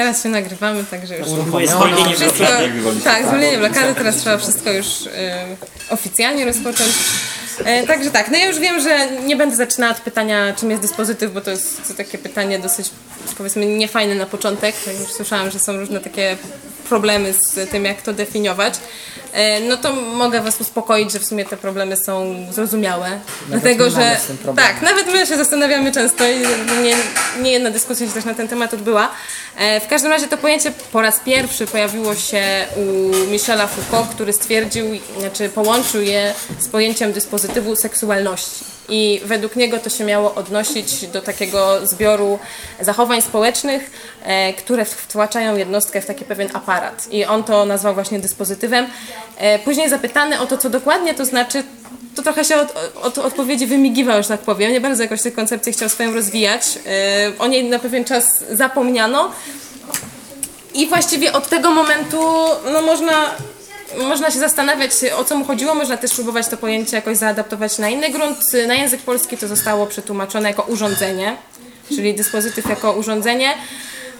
teraz się nagrywamy, także już. Zwolnienie wszystko, tak, zwolnienie blokady, teraz trzeba wszystko już e, oficjalnie rozpocząć. E, także tak, no ja już wiem, że nie będę zaczynała od pytania, czym jest dyspozytyw, bo to jest to takie pytanie dosyć, powiedzmy, niefajne na początek. Już słyszałam, że są różne takie problemy z tym, jak to definiować. E, no to mogę Was uspokoić, że w sumie te problemy są zrozumiałe. dlatego, my mamy że tak, nawet my się zastanawiamy często i nie, nie jedna dyskusja się też na ten temat odbyła. E, W każdym razie to pojęcie po raz pierwszy pojawiło się u Michela Foucault, który stwierdził, znaczy połączył je z pojęciem dyspozytywu seksualności. I według niego to się miało odnosić do takiego zbioru zachowań społecznych, e, które wtłaczają jednostkę w taki pewien aparat. I on to nazwał właśnie dyspozytywem. E, Później zapytany o to, co dokładnie to znaczy, to trochę się od, od odpowiedzi wymigiwał, że tak powiem. Nie bardzo jakoś tę koncepcję chciał swoją rozwijać. E, O niej na pewien czas zapomniano. I właściwie od tego momentu no można, można się zastanawiać, o co mu chodziło. Można też próbować to pojęcie jakoś zaadaptować na inny grunt. Na język polski to zostało przetłumaczone jako urządzenie, czyli dyspozytyw jako urządzenie.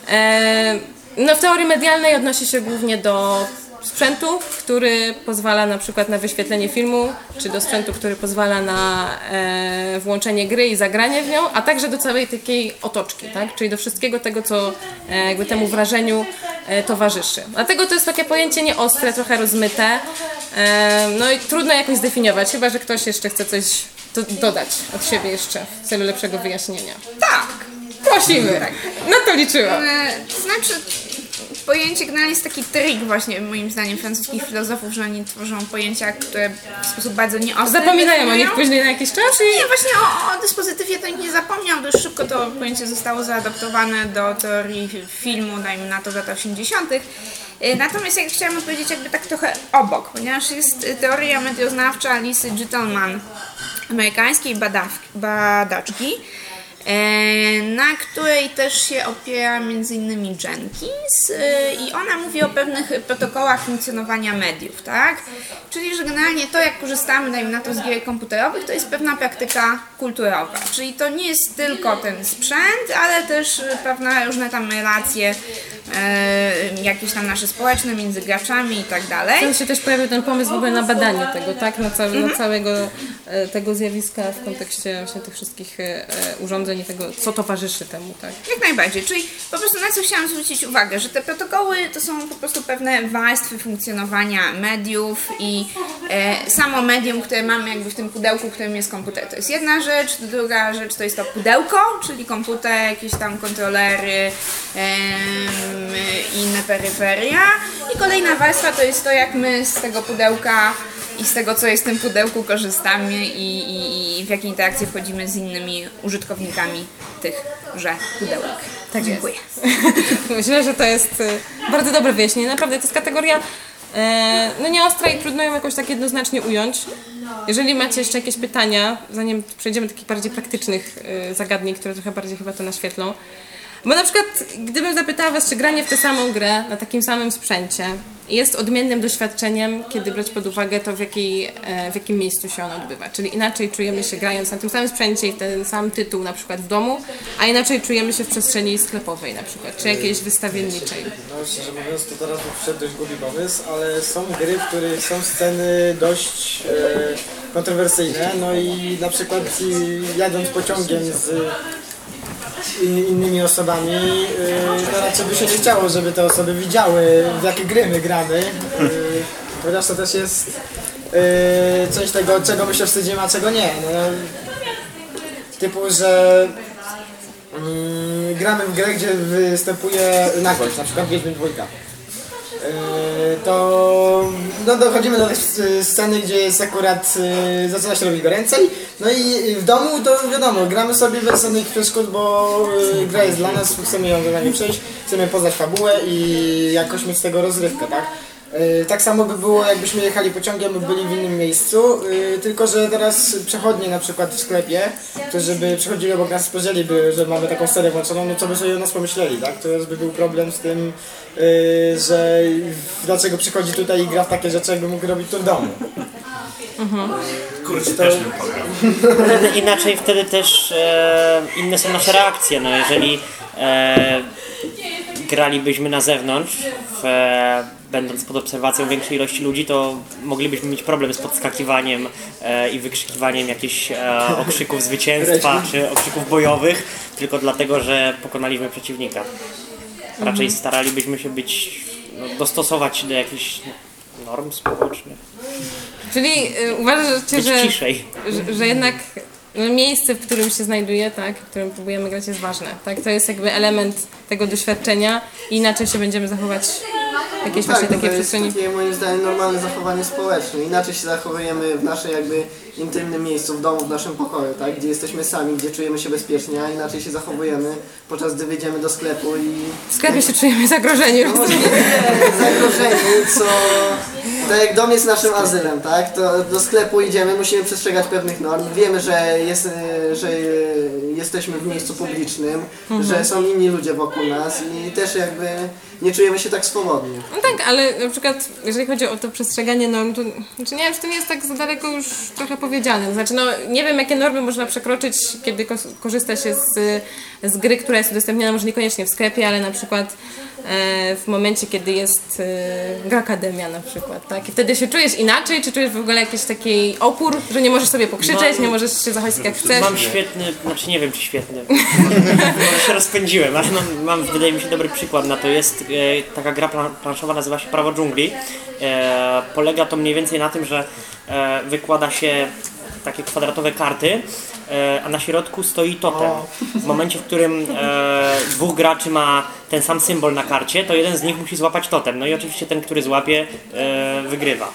E, No w teorii medialnej odnosi się głównie do sprzętu, który pozwala na przykład na wyświetlenie filmu, czy do sprzętu, który pozwala na e, włączenie gry i zagranie w nią, a także do całej takiej otoczki, tak? czyli do wszystkiego tego, co e, jakby temu wrażeniu e, towarzyszy. Dlatego to jest takie pojęcie nieostre, trochę rozmyte, e, no i trudno jakoś zdefiniować, chyba że ktoś jeszcze chce coś do, dodać od siebie jeszcze w celu lepszego wyjaśnienia. Tak. Prosimy, na to liczyłam. E, To znaczy, pojęcie generalnie jest taki trik właśnie moim zdaniem francuskich filozofów, że oni tworzą pojęcia, które w sposób bardzo nieostry Zapominają o nich później na jakiś czas i Nie, właśnie o, o dyspozytywie to nikt nie zapomniał, dość szybko to pojęcie zostało zaadaptowane do teorii filmu, dajmy na to, lat 80. Y, Natomiast jak chciałam odpowiedzieć jakby tak trochę obok, ponieważ jest y, teoria medioznawcza Lisy Gittelman, amerykańskiej badaczki, na której też się opiera innymi Jenkins e, i ona mówi o pewnych protokołach funkcjonowania mediów, tak? Czyli, że generalnie to, jak korzystamy, dajmy na to, z gier komputerowych, to jest pewna praktyka kulturowa. Czyli to nie jest tylko ten sprzęt, ale też e, pewne różne tam relacje e, jakieś tam nasze społeczne między graczami i tak dalej. Wtedy się też pojawił ten pomysł w ogóle na badanie tego, tak? Na, cały, na całego e, tego zjawiska w kontekście właśnie tych wszystkich e, e, urządzeń i tego, co towarzyszy temu, tak? Jak najbardziej, czyli po prostu na co chciałam zwrócić uwagę, że te protokoły to są po prostu pewne warstwy funkcjonowania mediów i e, samo medium, które mamy jakby w tym pudełku, którym jest komputer. To jest jedna rzecz, druga rzecz to jest to pudełko, czyli komputer, jakieś tam kontrolery, em, inne peryferia i kolejna warstwa to jest to, jak my z tego pudełka i z tego, co jest w tym pudełku, korzystamy i, i, i w jakie interakcje wchodzimy z innymi użytkownikami tychże pudełek. Tak, dziękuję. Myślę, że to jest e, bardzo dobre wyjaśnienie. Naprawdę to jest kategoria e, no nieostra i trudno ją jakoś tak jednoznacznie ująć. Jeżeli macie jeszcze jakieś pytania, zanim przejdziemy do takich bardziej praktycznych e, zagadnień, które trochę bardziej chyba to naświetlą. Bo na przykład, gdybym zapytała Was, czy granie w tę samą grę na takim samym sprzęcie jest odmiennym doświadczeniem, kiedy brać pod uwagę to, w, jakiej, e, w jakim miejscu się ono odbywa. Czyli inaczej czujemy się grając na tym samym sprzęcie i ten sam tytuł na przykład w domu, a inaczej czujemy się w przestrzeni sklepowej na przykład, czy jakiejś wystawienniczej. No szczerze mówiąc, to teraz wszedł dość głupi pomysł, ale są gry, w których są sceny dość e, kontrowersyjne, no i na przykład jadąc pociągiem z innymi osobami, to raczej by się nie chciało, żeby te osoby widziały, w jakie gry my gramy, chociaż to też jest e, coś tego, czego my się wstydzimy, a czego nie. No, typu, że Mm, gramy w grę, gdzie występuje nagość, na przykład Wiedźmin dwójka. To no, dochodzimy do tej sceny, gdzie jest akurat yy, zaczyna się robić goręcej. No i w domu to wiadomo, gramy sobie bez żadnych przeszkód, bo yy, gra jest dla nas, chcemy ją generalnie przejść, chcemy poznać fabułę i jakoś mieć z tego rozrywkę, tak? Yy, Tak samo by było jakbyśmy jechali pociągiem i byli w innym miejscu, yy, tylko że teraz przechodnie na przykład w sklepie, którzy by przechodzili obok nas spojrzeliby, że mamy taką serię włączoną, no co by sobie o nas pomyśleli, tak? To już by był problem z tym, yy, że dlaczego przychodzi tutaj i gra w takie rzeczy, jakby mógł robić to w domu. Kurczę, też bym pograł. Inaczej wtedy też e, inne są nasze reakcje. No jeżeli e, gralibyśmy na zewnątrz, w, e, będąc pod obserwacją większej ilości ludzi, to moglibyśmy mieć problem z podskakiwaniem e, i wykrzykiwaniem jakichś e, okrzyków zwycięstwa czy okrzyków bojowych, tylko dlatego, że pokonaliśmy przeciwnika. Raczej staralibyśmy się być, no, dostosować się do jakichś norm społecznych. Czyli y, uważacie, że, że, że jednak miejsce, w którym się znajduje, tak, w którym próbujemy grać jest ważne, tak? To jest jakby element tego doświadczenia i inaczej się będziemy zachować w jakiejś właśnie Tak, no takiej to jest przestrzeni. takie moim zdaniem normalne zachowanie społeczne. Inaczej się zachowujemy w naszej jakby intymnym miejscu, w domu, w naszym pokoju, tak? Gdzie jesteśmy sami, gdzie czujemy się bezpiecznie, a inaczej się zachowujemy podczas gdy wyjdziemy do sklepu i W sklepie się czujemy zagrożeni. zagrożeni, co tak jak dom jest naszym azylem, tak? To do sklepu idziemy, musimy przestrzegać pewnych norm. Wiemy, że, jest, e, że jesteśmy w miejscu publicznym, że są inni ludzie wokół nas i też jakby nie czujemy się tak swobodnie. No tak, ale na przykład jeżeli chodzi o to przestrzeganie norm, to znaczy nie wiem, czy to nie jest tak za daleko już trochę powiedziane. Znaczy no nie wiem jakie normy można przekroczyć, kiedy korzysta się z, z gry, która jest udostępniana może niekoniecznie w sklepie, ale na przykład w momencie, kiedy jest e, gra akademia na przykład, tak? I wtedy się czujesz inaczej, czy czujesz w ogóle jakiś taki opór, że nie możesz sobie pokrzyczeć, nie możesz się zachować tak jak chcesz? Mam świetny, znaczy nie wiem czy świetny, może się rozpędziłem, ale mam, mam wydaje mi się dobry przykład na to. Jest e, taka gra plan- planszowa, nazywa się Prawo dżungli. E, polega to mniej więcej na tym, że e, wykłada się takie kwadratowe karty, e, a na środku stoi totem. W momencie, w którym e, dwóch graczy ma ten sam symbol na karcie, to jeden z nich musi złapać totem. No i oczywiście ten, który złapie, e, wygrywa.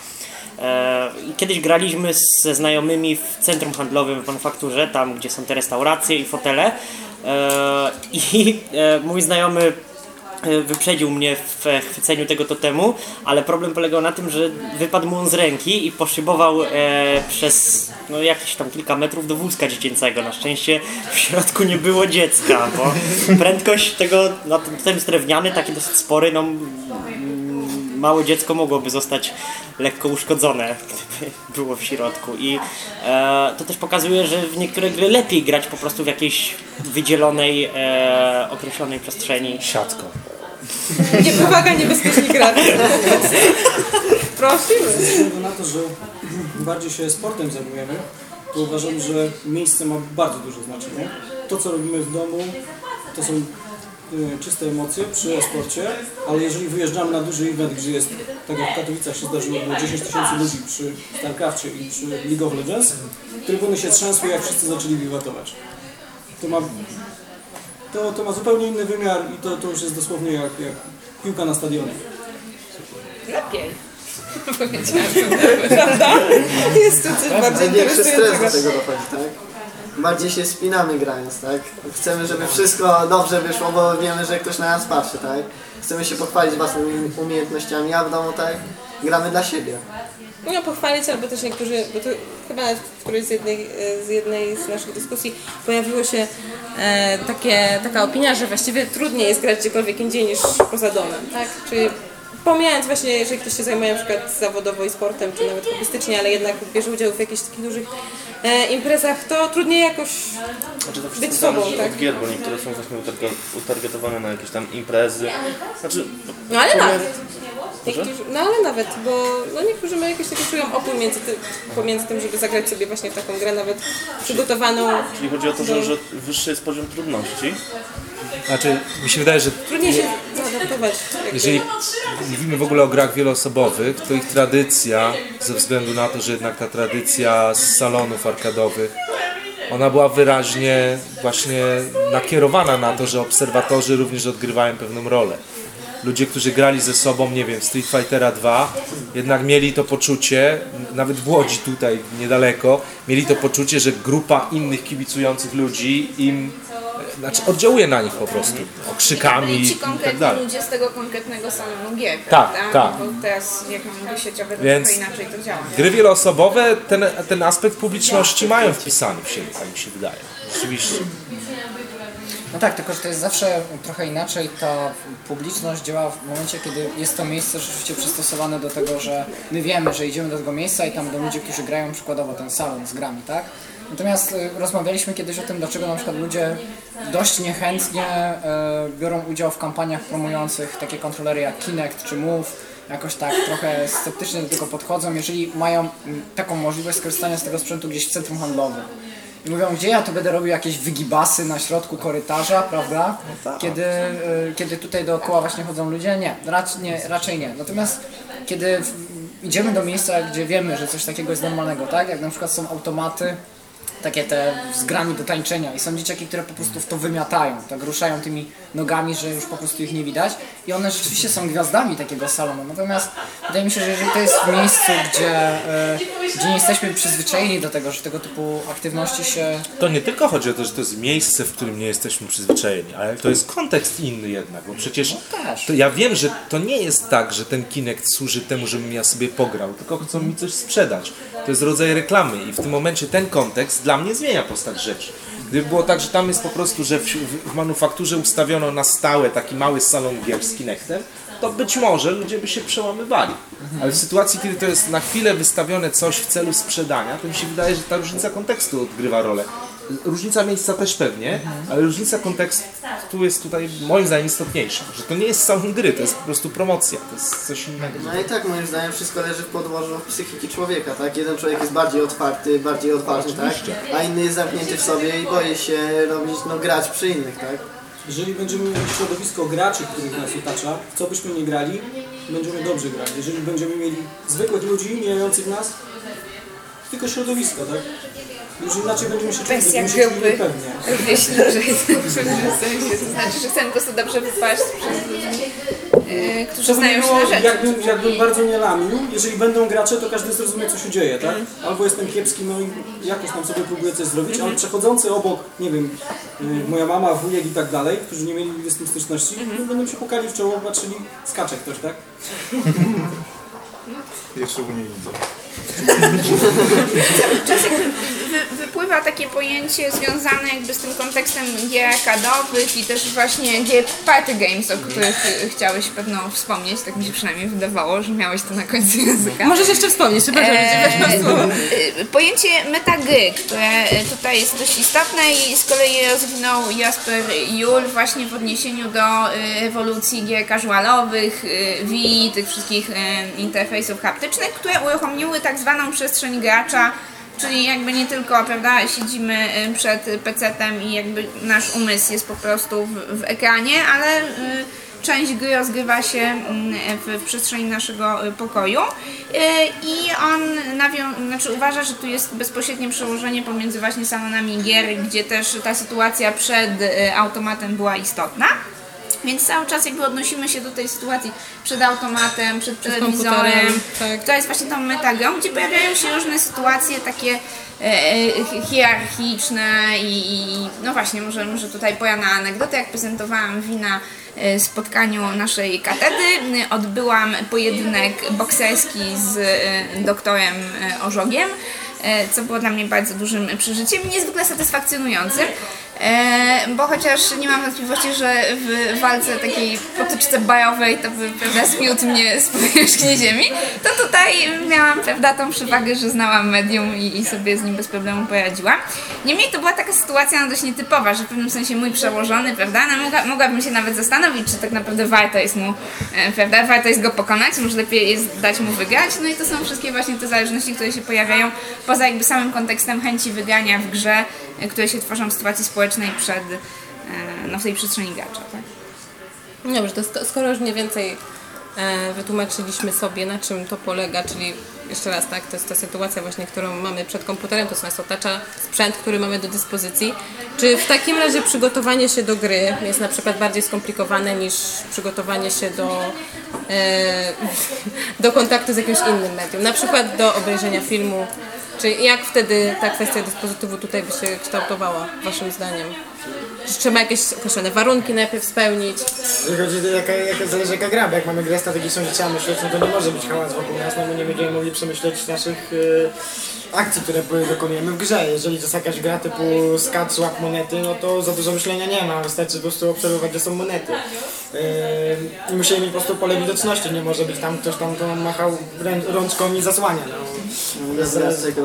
Kiedyś graliśmy ze znajomymi w centrum handlowym w manufakturze, tam gdzie są te restauracje i fotele. I mój znajomy wyprzedził mnie w e, chwyceniu tego totemu, ale problem polegał na tym, że wypadł mu on z ręki i poszybował e, przez no, jakieś tam kilka metrów do wózka dziecięcego. Na szczęście w środku nie było dziecka, bo prędkość tego, no ten drewniany, taki dosyć spory, no małe dziecko mogłoby zostać lekko uszkodzone, gdyby było w środku. I e, to też pokazuje, że w niektóre gry lepiej grać po prostu w jakiejś wydzielonej, e, określonej przestrzeni. Siatką. Nie, uwaga, niebezpieczni gracze. Prosimy. Ze względu na to, że bardziej się sportem zajmujemy, to uważam, że miejsce ma bardzo duże znaczenie. To, co robimy w domu, to są y, czyste emocje przy e-sporcie, ale jeżeli wyjeżdżamy na duży event, gdzie jest, tak jak w Katowicach się zdarzyło, było 10 tysięcy ludzi przy StarCraftie i przy League of Legends, trybuny się trzęsły, jak wszyscy zaczęli wiwatować. To ma, to, to ma zupełnie inny wymiar i to, to już jest dosłownie jak, jak piłka na stadionie. Lepiej. Jest to coś bardziej do interesującego. tego dochodzi, tak? Bardziej się spinamy grając, tak? Chcemy, żeby wszystko dobrze wyszło, bo wiemy, że ktoś na nas patrzy, tak? Chcemy się pochwalić własnymi umiejętnościami, a w domu tak gramy dla siebie. No pochwalić, albo też niektórzy, bo to chyba w którejś z jednej, z jednej z naszych dyskusji pojawiło się e, takie, taka opinia, że właściwie trudniej jest grać gdziekolwiek indziej niż poza domem, tak? Czyli pomijając właśnie, jeżeli ktoś się zajmuje na przykład zawodowo i sportem, czy nawet hobbystycznie, ale jednak bierze udział w jakichś takich dużych e, imprezach, to trudniej jakoś Znaczy to być sobą, zależy tak? od gier, bo niektóre są właśnie utarge- utargetowane na jakieś tam imprezy. Znaczy, No ale nawet. Niektórzy, no ale nawet, bo no niektórzy mają jakiś taki czują opór między tym, pomiędzy tym, żeby zagrać sobie właśnie w taką grę nawet przygotowaną. czyli chodzi o to, że, że wyższy jest poziom trudności. Znaczy, mi się wydaje, że Trudniej się zaadaptować. jakby. jeżeli mówimy w ogóle o grach wieloosobowych, to ich tradycja, ze względu na to, że jednak ta tradycja z salonów arkadowych, ona była wyraźnie właśnie nakierowana na to, że obserwatorzy również odgrywają pewną rolę. Ludzie, którzy grali ze sobą, nie wiem, Street Fightera 2, jednak mieli to poczucie, nawet w Łodzi tutaj niedaleko, mieli to poczucie, że grupa innych kibicujących ludzi im, znaczy oddziałuje na nich po prostu, okrzykami I ci i tak konkretni dalej. ludzie z tego konkretnego salonu gier, Tak, prawda? tak. Bo teraz jak mamy gry sieciowe, to Więc- trochę inaczej to działa. Gry wieloosobowe ten, ten aspekt publiczności mają wpisany w siebie, tak mi się wydaje. Rzeczywiście. No tak, tylko że to jest zawsze trochę inaczej. Ta publiczność działa w momencie, kiedy jest to miejsce rzeczywiście przystosowane do tego, że my wiemy, że idziemy do tego miejsca i tam będą ludzie, którzy grają przykładowo ten salon z grami, tak? Natomiast y, rozmawialiśmy kiedyś o tym, dlaczego na przykład ludzie dość niechętnie e, biorą udział w kampaniach promujących takie kontrolery jak Kinect czy Move. Jakoś tak trochę sceptycznie do tego podchodzą, jeżeli mają taką możliwość skorzystania z tego sprzętu gdzieś w centrum handlowym. I mówią, gdzie ja tu będę robił jakieś wygibasy na środku korytarza, prawda? Kiedy, y, kiedy tutaj dookoła właśnie chodzą ludzie? Nie, raczej nie. Raczej nie. Natomiast kiedy idziemy do miejsca, gdzie wiemy, że coś takiego jest normalnego, tak? Jak na przykład są automaty, takie te z grami do tańczenia i są dzieciaki, które po prostu w to wymiatają, tak ruszają tymi nogami, że już po prostu ich nie widać i one rzeczywiście są gwiazdami takiego salonu. Natomiast wydaje mi się, że jeżeli to jest w miejscu, gdzie, e, gdzie nie jesteśmy przyzwyczajeni do tego, że tego typu aktywności się To nie tylko chodzi o to, że to jest miejsce, w którym nie jesteśmy przyzwyczajeni, ale to jest kontekst inny jednak, bo przecież to ja wiem, że to nie jest tak, że ten Kinect służy temu, żebym ja sobie pograł, tylko chcą mi coś sprzedać. To jest rodzaj reklamy i w tym momencie ten kontekst dla mnie zmienia postać rzeczy. Gdyby było tak, że tam jest po prostu, że w, w, manufakturze ustawiono na stałe taki mały salon gier z Kinectem, to być może ludzie by się przełamywali. Ale w sytuacji, kiedy to jest na chwilę wystawione coś w celu sprzedania, to mi się wydaje, że ta różnica kontekstu odgrywa rolę. Różnica miejsca też pewnie, ale różnica kontekstu jest tutaj moim zdaniem istotniejsza. Że to nie jest salon gry, to jest po prostu promocja, to jest coś innego. No i tak moim zdaniem wszystko leży w podłożu psychiki człowieka, tak? Jeden człowiek jest bardziej otwarty, bardziej odważny, tak? A inny jest zamknięty w sobie i boi się robić, no grać przy innych, tak? Jeżeli będziemy mieli środowisko graczy, których nas otacza, w co byśmy nie grali, będziemy dobrze grać. Jeżeli będziemy mieli zwykłych ludzi mijających nas, tylko środowisko, tak? Już inaczej będziemy się czuli, Kwestia będziemy się czuli to znaczy, że chcemy po prostu dobrze wypaść przez ludzi, yy, którzy To by znają nie się było, na rzeczy. jakbym, jakbym bardzo nie lamił, jeżeli będą gracze, to każdy zrozumie, co się dzieje, tak? Albo jestem kiepski, no i jakoś tam sobie próbuję coś zrobić, ale przechodzący obok, nie wiem, y, moja mama, wujek i tak dalej, którzy nie mieli z tym styczności, no będą się pukali w czoło, patrzyli, skacze ktoś, tak? Jeszcze u nie widzę. Czas jakby wy, wypływa takie pojęcie związane jakby z tym kontekstem gier arkadowych i też właśnie gier party games, o których chciałeś pewno wspomnieć, tak mi się przynajmniej wydawało, że miałeś to na końcu języka. Możesz jeszcze wspomnieć, przepraszam, słowo. E, Pojęcie metagry, które tutaj jest dość istotne i z kolei rozwinął Jasper Jul właśnie w odniesieniu do e, ewolucji gier casualowych, e, Wii, tych wszystkich interfejsów haptycznych, które uruchomiły tak zwaną przestrzeń gracza, czyli jakby nie tylko, prawda, siedzimy e, przed PC-tem i jakby nasz umysł jest po prostu w, w ekranie, ale e, część gry rozgrywa się mm, w, w przestrzeni naszego y, pokoju Y, i on nawią- znaczy uważa, że tu jest bezpośrednie przełożenie pomiędzy właśnie salonami gier, gdzie też ta sytuacja przed y, automatem była istotna. Więc cały czas jakby odnosimy się do tej sytuacji przed automatem, przed telewizorem. tak. To jest właśnie tą metagrą, gdzie pojawiają się różne sytuacje takie e, e, hierarchiczne i, i no właśnie, może, może tutaj poja na anegdotę, jak prezentowałam wina e, spotkaniu naszej katedry, odbyłam pojedynek bokserski z doktorem Ożogiem, e, co było dla mnie bardzo dużym przeżyciem i niezwykle satysfakcjonującym. E, bo chociaż nie mam wątpliwości, że w walce takiej potyczce bajowej to by prawda, zmiótł mnie z powierzchni ziemi, to tutaj miałam prawda, tą przewagę, że znałam medium i, i sobie z nim bez problemu poradziłam. Niemniej to była taka sytuacja no, dość nietypowa, że w pewnym sensie mój przełożony, prawda, no, mogła, mogłabym się nawet zastanowić, czy tak naprawdę warto jest mu, e, prawda, warto jest go pokonać, może lepiej jest dać mu wygrać, no i to są wszystkie właśnie te zależności, które się pojawiają poza jakby samym kontekstem chęci wygrania w grze, które się tworzą w sytuacji społecznej przed, e, no, w tej przestrzeni gracza, tak? Dobrze, to sk- skoro już mniej więcej e, wytłumaczyliśmy sobie, na czym to polega, czyli jeszcze raz, tak, to jest ta sytuacja właśnie, którą mamy przed komputerem, to nas otacza sprzęt, który mamy do dyspozycji. Czy w takim razie przygotowanie się do gry jest na przykład bardziej skomplikowane niż przygotowanie się do, e, do kontaktu z jakimś innym medium, na przykład do obejrzenia filmu? Czy jak wtedy ta kwestia dyspozytywu tutaj by się kształtowała, waszym zdaniem? Że trzeba jakieś określone warunki najpierw spełnić. Jeżeli chodzi o jaka, jaka, zależy jaka gra, bo jak mamy grę strategiczną, gdzie trzeba myśleć, no to nie może być hałas wokół nas, no bo nie będziemy mogli przemyśleć naszych e, akcji, które dokonujemy w grze. Jeżeli to jest jakaś gra typu skacz, łap monety, no to za dużo myślenia nie ma, wystarczy po prostu obserwować, gdzie są monety. E, I musimy mieć po prostu pole widoczności, nie może być tam ktoś tam to machał rę, rączką i zasłania. No.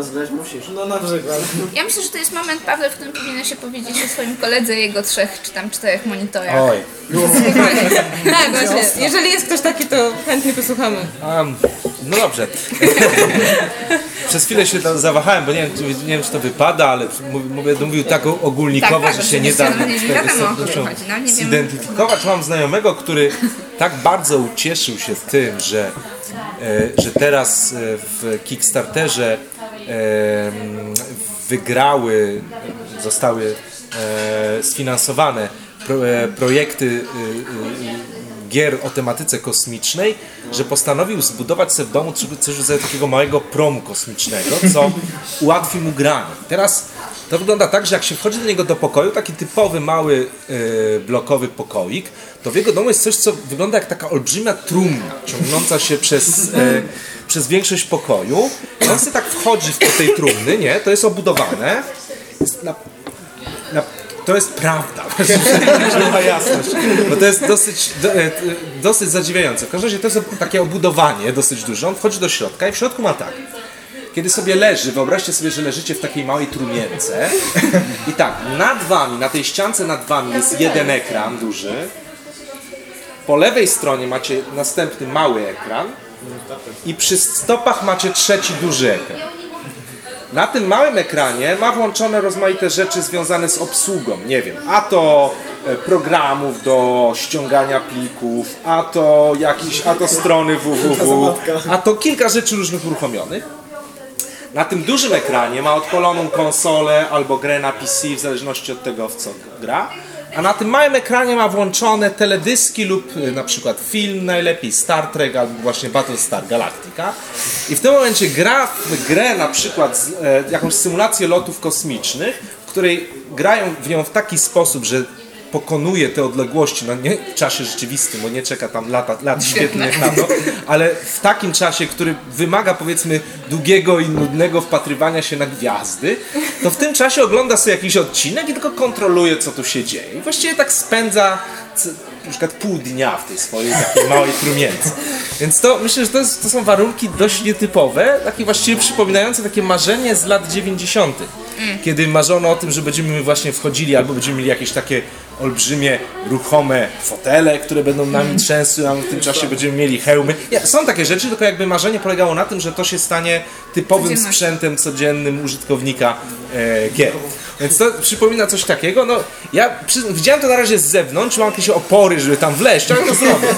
Zgrać musisz. no na przykład. Ja myślę, że to jest moment, Paweł, w którym powinien się powiedzieć o swoim koledze jego trzech czy tam czterech monitorach. Oj. Tak, właśnie. Jeżeli jest ktoś taki, to chętnie posłuchamy. Um, no dobrze. Przez chwilę się tam zawahałem, bo nie wiem, czy, nie wiem, czy to wypada, ale mów- mówię, mówił tak ogólnikowo, Tak, tak, że się nie da no nie wiadomo, chodzi, no, nie wiem. zidentyfikować. Mam znajomego, który tak bardzo ucieszył się tym, że, e, że teraz e, w Kickstarterze e, wygrały, zostały sfinansowane pro, e, projekty e, e, gier o tematyce kosmicznej, że postanowił zbudować sobie w domu coś- takiego małego promu kosmicznego, co ułatwi mu granie. Teraz to wygląda tak, że jak się wchodzi do niego do pokoju, taki typowy mały e, blokowy pokoik, to w jego domu jest coś, co wygląda jak taka olbrzymia trumna, ciągnąca się przez, e, przez większość pokoju. I on sobie tak wchodzi w tej trumny, nie? To jest obudowane. Jest na, to jest prawda, jasność. Bo to jest dosyć, do, e, dosyć zadziwiające. W każdym razie to jest takie obudowanie dosyć duże. On wchodzi do środka i w środku ma tak. Kiedy sobie leży, wyobraźcie sobie, że leżycie w takiej małej trumience i tak, nad wami, na tej ściance nad wami jest jeden ekran duży. Po lewej stronie macie następny mały ekran i przy stopach macie trzeci duży ekran. Na tym małym ekranie ma włączone rozmaite rzeczy związane z obsługą. Nie wiem, a to e, programów do ściągania plików, a to jakieś, a to strony www, a to kilka rzeczy różnych uruchomionych. Na tym dużym ekranie ma odpaloną konsolę albo grę na PC, w zależności od tego, w co gra. A na tym małym ekranie ma włączone teledyski lub y, na przykład film, najlepiej Star Trek albo właśnie Battlestar Galactica. I w tym momencie gra w grę na przykład z, e, jakąś symulację lotów kosmicznych, w której grają w nią w taki sposób, że pokonuje te odległości, no nie w czasie rzeczywistym, bo nie czeka tam lata, lat świetnych na to, ale w takim czasie, który wymaga powiedzmy długiego i nudnego wpatrywania się na gwiazdy, to w tym czasie ogląda sobie jakiś odcinek i tylko kontroluje, co tu się dzieje. I właściwie tak spędza na przykład pół dnia w tej swojej takiej małej trumience. Więc to myślę, że to, jest, to są warunki dość nietypowe, takie właściwie przypominające takie marzenie z lat 90. Kiedy marzono o tym, że będziemy właśnie wchodzili albo będziemy mieli jakieś takie olbrzymie, ruchome fotele, które będą nami trzęsły, a w tym czasie będziemy mieli hełmy. Są takie rzeczy, tylko jakby marzenie polegało na tym, że to się stanie typowym sprzętem codziennym użytkownika e, gier. Więc to przypomina coś takiego. No, ja przy, widziałem to na razie z zewnątrz, mam jakieś opory, żeby tam wleźć, ale to zrobię.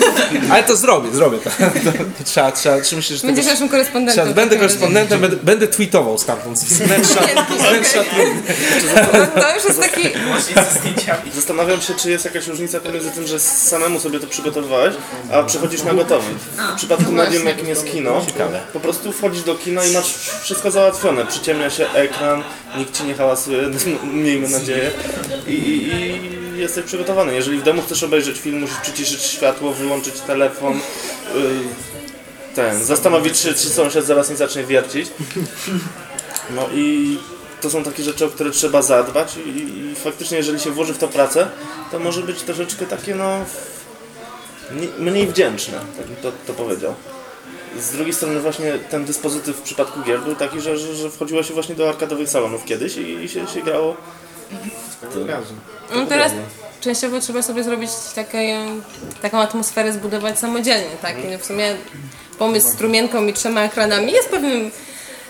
Ale to zrobię, zrobię. To, to, to trzeba, trzeba, czy myślę, że Będziesz tego- naszym korespondentem. Trzeba, będę razie. korespondentem, będę, będę tweetował stamtąd z wnętrza, z wnętrza trumny. To już jest taki... Zastanawiam się, czy jest jakaś różnica pomiędzy tym, że samemu sobie to przygotowywałeś, a przechodzisz na gotowy. W przypadku medium, jakim jest kino, po prostu wchodzisz do kina i masz wszystko załatwione. Przyciemnia się ekran, nikt ci nie hałasuje, miejmy nadzieję. I, i, i jesteś przygotowany. Jeżeli w domu chcesz obejrzeć film, musisz przyciszyć światło, wyłączyć telefon, yy, ten, zastanowić się, czy sąsiad zaraz nie zacznie wiercić. No i to są takie rzeczy, o które trzeba zadbać i, i faktycznie jeżeli się włoży w to pracę, to może być troszeczkę takie no mniej wdzięczne, tak bym to, to powiedział. Z drugiej strony właśnie ten dyspozytyw w przypadku gier był taki, że, że, że wchodziło się właśnie do arkadowych salonów kiedyś i, i się, się grało No teraz częściowo trzeba sobie zrobić takie, taką atmosferę zbudować samodzielnie, tak? I w sumie pomysł z strumienką i trzema ekranami jest pewnym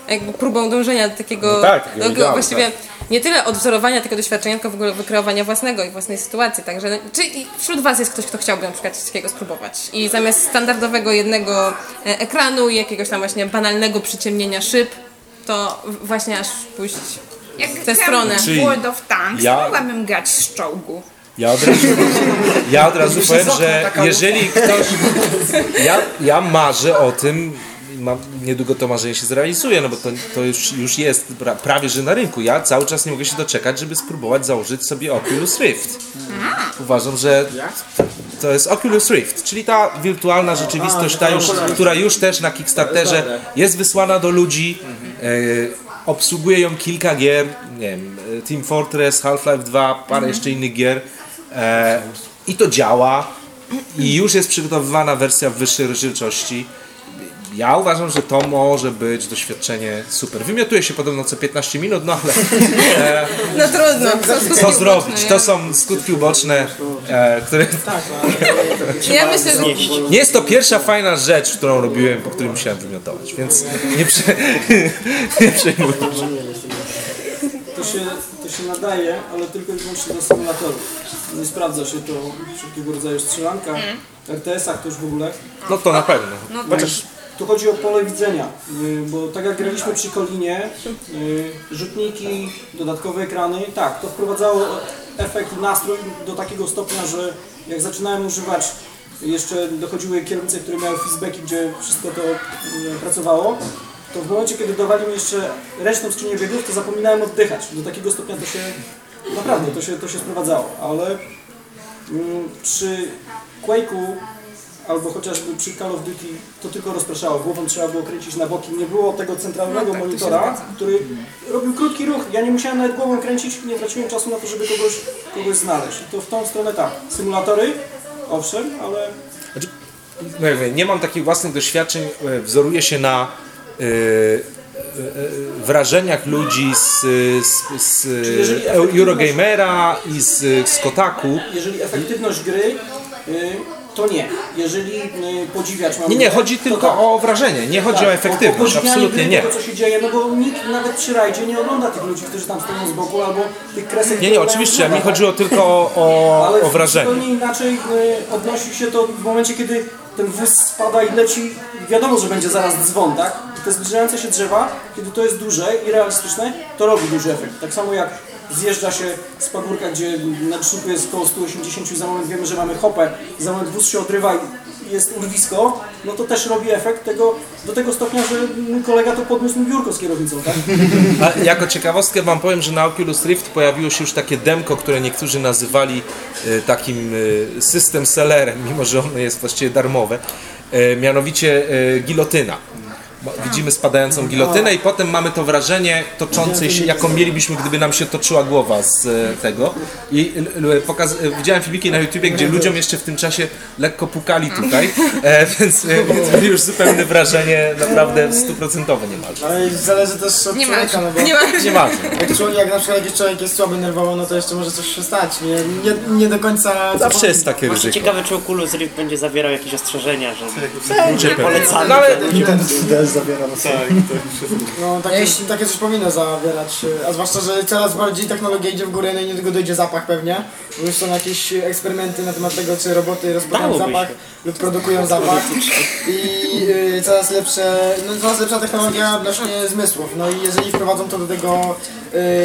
jakby próbą dążenia do takiego, No tak, do, ideału, właściwie tak. Nie tyle odwzorowania tego doświadczenia, tylko w ogóle wykreowania własnego i własnej sytuacji, także no, czy wśród Was jest ktoś, kto chciałby na przykład coś takiego spróbować i zamiast standardowego jednego e, ekranu i jakiegoś tam właśnie banalnego przyciemnienia szyb, to właśnie aż pójść Jak w tę stronę. w Czyli World of Tanks, ja- mogłabym grać z czołgu. Ja od razu, ja od razu powiem, że jeżeli ktoś. Ja, ja marzę o tym, mam, niedługo to marzenie się zrealizuje, no bo to, to już, już jest pra, prawie że na rynku. Ja cały czas nie mogę się doczekać, żeby spróbować założyć sobie Oculus Rift. Uważam, że to jest Oculus Rift, czyli ta wirtualna rzeczywistość, ta już, która już też na Kickstarterze jest wysłana do ludzi. E, obsługuje ją kilka gier, nie wiem, e, Team Fortress, Half-Life 2, parę jeszcze innych gier. E, I to działa. I już jest przygotowywana wersja w wyższej rozdzielczości. Ja uważam, że to może być doświadczenie super. Wymiotuje się podobno co 15 minut, no ale e, No trudno, co, zrobić? uboczne, To są skutki uboczne, e, które... nie? Ja myślę, że Nie jest to pierwsza fajna rzecz, którą robiłem, po której musiałem wymiotować, więc nie, prze... nie. To się, to się nadaje, ale tylko i wyłącznie do symulatorów. Nie sprawdza się to w wszelkiego rodzaju strzelankach, RTS-ach też w ogóle. No to na pewno. Chociaż tu chodzi o pole widzenia, y, bo tak jak graliśmy przy Kolinie, y, rzutniki, dodatkowe ekrany, tak, to wprowadzało efekt, nastrój do takiego stopnia, że jak zaczynałem używać, jeszcze dochodziły kierownice, które miały feedbacki, gdzie wszystko to y, pracowało, to w momencie, kiedy dawali mi jeszcze ręczną skrzynię biegów, to zapominałem oddychać. Do takiego stopnia to się, naprawdę, to się, to się sprowadzało, ale mm, przy Quake'u albo chociażby przy Call of Duty to tylko rozpraszało. Głową trzeba było kręcić na boki. Nie było tego centralnego No tak, monitora, który robił krótki ruch. Ja nie musiałem nawet głową kręcić, nie traciłem czasu na to, żeby kogoś, kogoś znaleźć. I to w tą stronę tak. Symulatory, owszem, ale No ja mówię, nie mam takich własnych doświadczeń, e, wzoruję się na e, wrażeniach ludzi z, z, z Eurogamera i z, z Kotaku. jeżeli efektywność gry, y, to nie. Jeżeli y, podziwiać mamy... Nie, nie, chodzi tylko tak. o wrażenie, nie chodzi Tak, o efektywność, absolutnie nie. Tego, co się dzieje, no bo nikt nawet przy rajdzie nie ogląda tych ludzi, którzy tam stoją z boku, albo tych kresek... Nie, nie, oczywiście, mi chodziło tylko o, Ale o wrażenie. zupełnie inaczej y, odnosi się to w momencie, kiedy ten wóz spada i leci, wiadomo, że będzie zaraz dzwon, tak? Te zbliżające się drzewa, kiedy to jest duże i realistyczne, to robi duży efekt. Tak samo jak zjeżdża się z pagórka, gdzie na liczniku jest około 180 i za moment wiemy, że mamy hopę, za moment wóz się odrywa i jest urwisko, no to też robi efekt tego, do tego stopnia, że mój kolega to podniósł mi biurko z kierownicą, tak? A jako ciekawostkę wam powiem, że na Oculus Rift pojawiło się już takie demko, które niektórzy nazywali e, takim e, system sellerem, mimo że ono jest właściwie darmowe, e, mianowicie gilotyna. Bo Widzimy spadającą gilotynę i potem mamy to wrażenie toczącej się, jaką mielibyśmy, gdyby nam się toczyła głowa z e, tego. I l- pokaz- e, widziałem filmiki na YouTubie, gdzie ludziom jeszcze w tym czasie lekko pukali tutaj, e, więc, e, więc mieli już zupełne wrażenie, naprawdę stuprocentowe niemalże. Ale zależy też od nie ma, człowieka, no bo nie ma, Nie ważne. jak, człowiek, jak na przykład jakiś człowiek jest słaby nerwowo, no to jeszcze może coś się stać. Nie, nie, nie do końca... Zawsze jest takie Właśnie ryzyko. ciekawe, czy Oculus Rift będzie zawierał jakieś ostrzeżenia, że Będzie polecamy. No ale Zawiera no No takie, Jeśli- takie coś powinno zawierać, a zwłaszcza, że coraz bardziej technologia idzie w górę, no i niedługo dojdzie zapach pewnie. Bo już są jakieś eksperymenty na temat tego, czy roboty rozpoznają Dałoby zapach się. lub produkują zapach. I y, coraz lepsze, no coraz lepsza technologia odnośnie zmysłów. No i jeżeli wprowadzą to do tego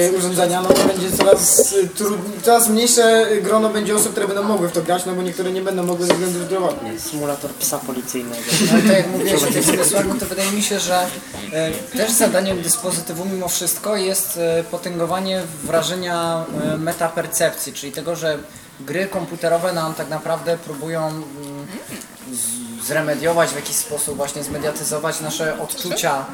y, urządzenia, no to będzie coraz y, trud, coraz mniejsze grono będzie osób, które będą mogły w to grać, no bo niektóre nie będą mogły ze względów zdrowotnych. Symulator psa policyjnego. Ale tak jak mówiłeś o tych zmysłach, no to wydaje mi się, że e, też zadaniem dyspozytywu mimo wszystko jest e, potęgowanie wrażenia e, metapercepcji, czyli tego, że gry komputerowe nam tak naprawdę próbują mm, zremediować w jakiś sposób, właśnie zmediatyzować nasze odczucia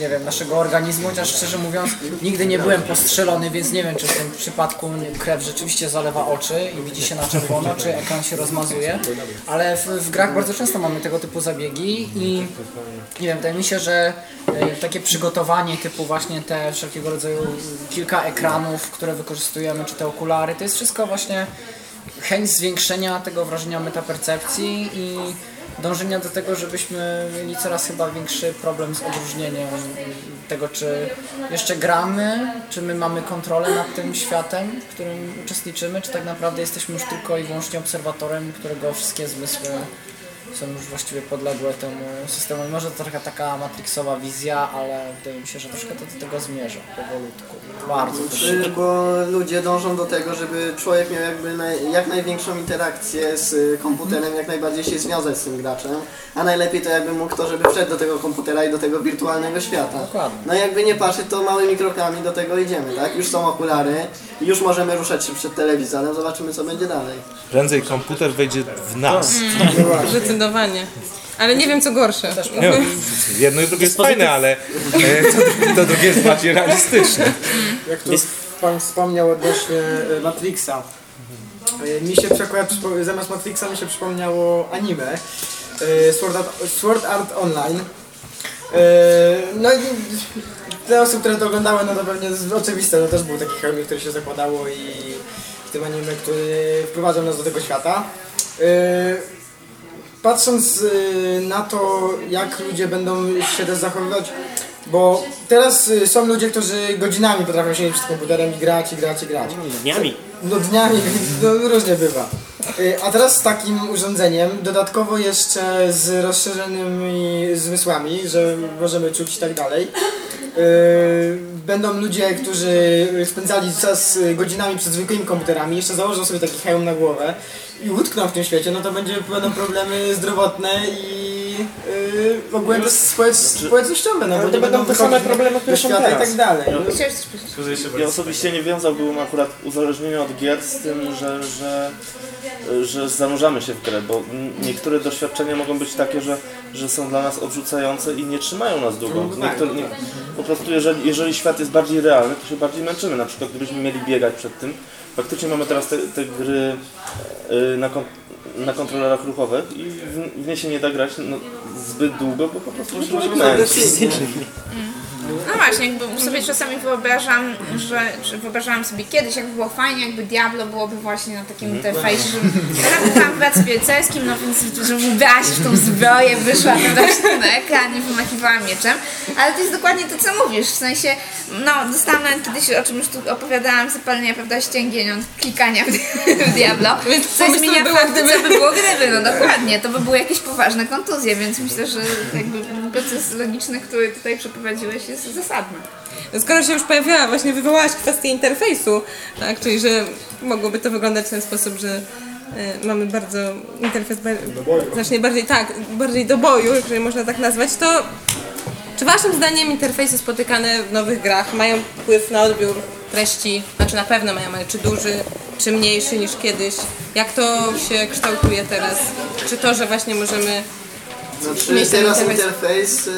nie wiem, naszego organizmu, chociaż szczerze mówiąc nigdy nie byłem postrzelony, więc nie wiem, czy w tym przypadku krew rzeczywiście zalewa oczy i widzi się na czerwono, czy ekran się rozmazuje, ale w, w grach bardzo często mamy tego typu zabiegi i nie wiem, wydaje mi się, że e, takie przygotowanie typu właśnie te wszelkiego rodzaju kilka ekranów, które wykorzystujemy, czy te okulary, to jest wszystko właśnie chęć zwiększenia tego wrażenia metapercepcji i dążenia do tego, żebyśmy mieli coraz chyba większy problem z odróżnieniem tego, czy jeszcze gramy, czy my mamy kontrolę nad tym światem, w którym uczestniczymy, czy tak naprawdę jesteśmy już tylko i wyłącznie obserwatorem, którego wszystkie zmysły są już właściwie podległe temu systemowi. Może to trochę taka matrixowa wizja, ale wydaje mi się, że troszkę to do tego zmierza powolutku. Bardzo powolutku. Y, Bo ludzie dążą do tego, żeby człowiek miał jakby naj, jak największą interakcję z komputerem, jak najbardziej się związać z tym graczem, a najlepiej to jakby mógł to, żeby wszedł do tego komputera i do tego wirtualnego świata. Dokładnie. No jakby nie patrzeć, to małymi krokami do tego idziemy, tak? Już są okulary, już możemy ruszać się przed telewizorem, zobaczymy co będzie dalej. Prędzej komputer wejdzie w nas. Zdecydowanie. Ale nie wiem co gorsze. Nie, jedno i drugie jest fajne, ale e, to, to drugie jest bardziej realistyczne. Jak tu pan wspomniał odnośnie e, Matrixa. E, Mi się przykład, zamiast Matrixa mi się przypomniało anime Sword Art, Sword Art Online. No i dla osób, które to oglądały, no to pewnie jest oczywiste, no też był taki hełmik, który się zakładało i w tym anime, który wprowadzał nas do tego świata. Patrząc y, na to, jak ludzie będą się też zachowywać, bo teraz y, są ludzie, którzy godzinami potrafią siedzieć przed komputerem i grać, i grać, i grać. Dniami. No dniami, no, różnie bywa. Y, A teraz z takim urządzeniem, dodatkowo jeszcze z rozszerzonymi zmysłami, że możemy czuć i tak dalej. Będą ludzie, którzy spędzali czas godzinami przed zwykłymi komputerami, jeszcze założą sobie taki hełm na głowę i utkną w tym świecie, no to będzie, będą problemy zdrowotne i yy, w ogóle też społecz, społecznościowe, no bo to będą te same problemy, które są teraz. i tak dalej. No, powiedzieć? Ja osobiście nie wiązałbym akurat uzależnienia od gier z tym, że, że, że zanurzamy się w grę, bo niektóre doświadczenia mogą być takie, że, że są dla nas odrzucające i nie trzymają nas długo. Niektóre, nie, po prostu jeżeli, jeżeli świat jest bardziej realny, to się bardziej męczymy. Na przykład gdybyśmy mieli biegać przed tym, faktycznie mamy teraz te, te gry y, na, kon, na kontrolerach ruchowych i w, w nie się nie da grać no, zbyt długo, bo po prostu się męczy. No właśnie, jakby sobie czasami wyobrażam, że, że wyobrażałam sobie kiedyś, jakby było fajnie, jakby Diablo byłoby właśnie na takim interfejsie, że ja nawet byłam w Celskim, no więc żebym ubrała się w tą zbroję, wyszła na ekranie, wymachiwała mieczem, ale to jest dokładnie to, co mówisz, w sensie, no dostałam nawet kiedyś, o czym już tu opowiadałam, zapalenia, prawda, ścięgień od klikania w, w Diablo, Więc co zmienia by było, gdyby- co by było gdyby, no dokładnie, to by były jakieś poważne kontuzje, więc myślę, że jakby proces logiczny, który tutaj przeprowadziłeś jest zasadny. Skoro się już pojawiła, właśnie wywołałaś kwestię interfejsu, tak, czyli że mogłoby to wyglądać w ten sposób, że e, mamy bardzo interfejs bar- znacznie bardziej, tak, bardziej do boju, jeżeli można tak nazwać, to czy waszym zdaniem interfejsy spotykane w nowych grach mają wpływ na odbiór treści, znaczy na pewno mają, ale czy duży, czy mniejszy niż kiedyś? Jak to się kształtuje teraz? Czy to, że właśnie możemy Znaczy Mieć ten teraz interfejs. interfejs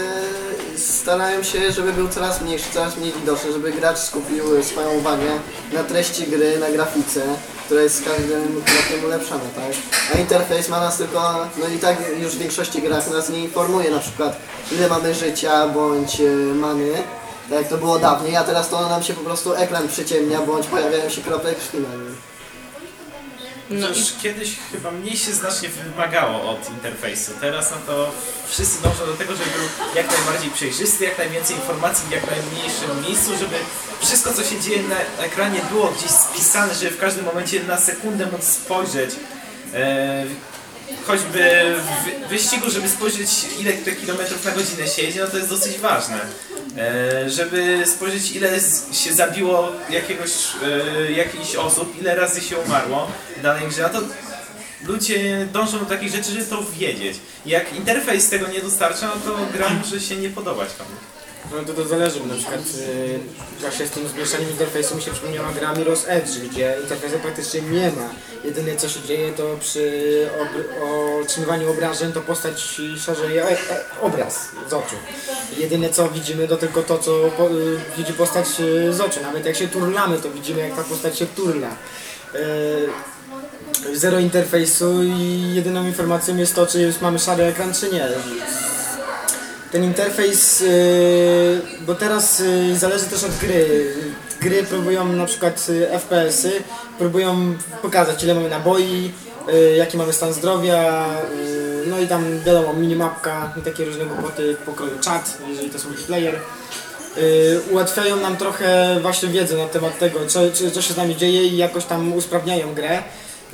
starają się, żeby był coraz mniejszy, coraz mniej widoczny, żeby gracz skupił swoją uwagę na treści gry, na grafice, która jest z każdym krokiem ulepszana, tak? A interfejs ma nas tylko, no i tak już w większości grach nas nie informuje na przykład ile mamy życia bądź y, many, tak jak to było dawniej, a teraz to nam się po prostu ekran przyciemnia bądź pojawiają się krople krwi na nim. No Już kiedyś chyba mniej się znacznie wymagało od interfejsu. Teraz no to wszyscy dążą do tego, żeby był jak najbardziej przejrzysty, jak najwięcej informacji w jak najmniejszym miejscu, żeby wszystko co się dzieje na ekranie było gdzieś spisane, żeby w każdym momencie na sekundę móc spojrzeć. E, choćby w wy- wyścigu, żeby spojrzeć ile kilometrów na godzinę się jedzie, no to jest dosyć ważne. E, żeby spojrzeć ile się zabiło jakiegoś, e, jakichś osób, ile razy się umarło w danej grze, no to ludzie dążą do takich rzeczy, żeby to wiedzieć. Jak interfejs tego nie dostarcza, no to gra może się nie podobać komuś. No to, to zależy, bo na przykład yy, właśnie z tym zmieszaniem interfejsu mi się przypomniała gra Mirror's Edge, gdzie interfejsu praktycznie nie ma. Jedyne co się dzieje to przy ob- otrzymywaniu obrażeń to postać szarzeje e, obraz z oczu. Jedyne co widzimy to tylko to co po, y, widzi postać y, z oczu. Nawet jak się turlamy to widzimy jak ta postać się turla. Yy, zero interfejsu i jedyną informacją jest to czy mamy szary ekran czy nie ten interfejs, yy, bo teraz yy, zależy też od gry. Gry próbują na przykład yy, FPS-y, próbują pokazać ile mamy naboi, jaki mamy stan zdrowia, no i tam wiadomo minimapka i takie różne głupoty pokroju chat, jeżeli to jest multiplayer. Ułatwiają nam trochę właśnie wiedzę na temat tego, co, co, się z nami dzieje i jakoś tam usprawniają grę.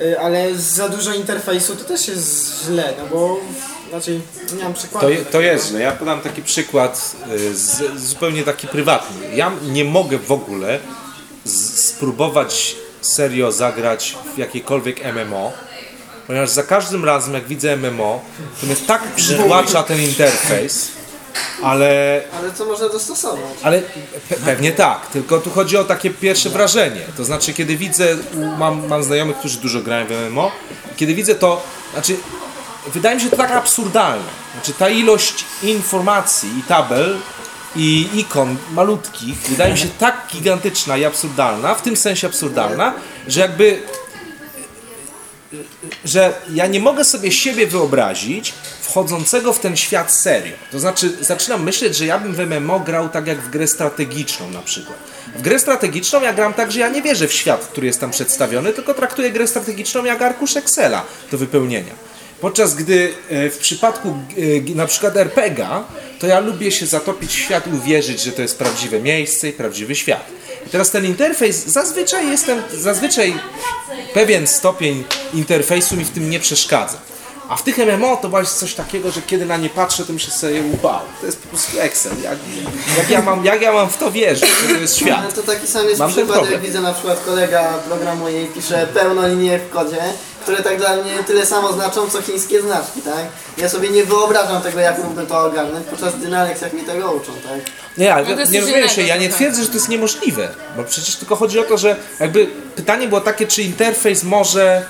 y, ale za dużo interfejsu to też jest źle, no bo znaczy nie mam przykładu. To, to jest źle. Ja podam taki przykład y, z, zupełnie taki prywatny. Ja nie mogę w ogóle z, spróbować serio zagrać w jakiekolwiek MMO, ponieważ za każdym razem jak widzę MMO, to mnie tak przytłacza ten interfejs, ale Ale co można dostosować? ale pe pewnie tak, tylko tu chodzi o takie pierwsze wrażenie. To znaczy, kiedy widzę, mam, mam znajomych, którzy dużo grają w MMO, kiedy widzę to, znaczy, wydaje mi się to tak absurdalne. Znaczy, ta ilość informacji i tabel i ikon malutkich wydaje mi się tak gigantyczna i absurdalna, w tym sensie absurdalna, że jakby że ja nie mogę sobie siebie wyobrazić wchodzącego w ten świat serio. To znaczy, zaczynam myśleć, że ja bym w MMO grał tak jak w grę strategiczną na przykład. W grę strategiczną ja gram tak, że ja nie wierzę w świat, który jest tam przedstawiony, tylko traktuję grę strategiczną jak arkusz Excela do wypełnienia. Podczas gdy e, w przypadku e, na przykład RPGa, to ja lubię się zatopić w świat i uwierzyć, że to jest prawdziwe miejsce i prawdziwy świat. I teraz ten interfejs, zazwyczaj jestem, zazwyczaj pewien stopień interfejsu mi w tym nie przeszkadza. A w tych MMO to właśnie coś takiego, że kiedy na nie patrzę, to myślę sobie, wow, to jest po prostu Excel. Jak, jak, ja, mam, jak ja mam w to wierzyć, że to jest świat? Ale to taki sam jest Mam przykład, jak widzę na przykład kolega programuje i pisze pełno linii w kodzie, które tak dla mnie tyle samo znaczą, co chińskie znaczki, tak? Ja sobie nie wyobrażam tego, jak mógłbym to ogarnąć, podczas gdy na lekcjach mi tego uczą, tak? Nie, ale No to jest nie coś rozumiem się, innego ja nie trochę. twierdzę, że to jest niemożliwe, bo przecież tylko chodzi o to, że jakby pytanie było takie, czy interfejs może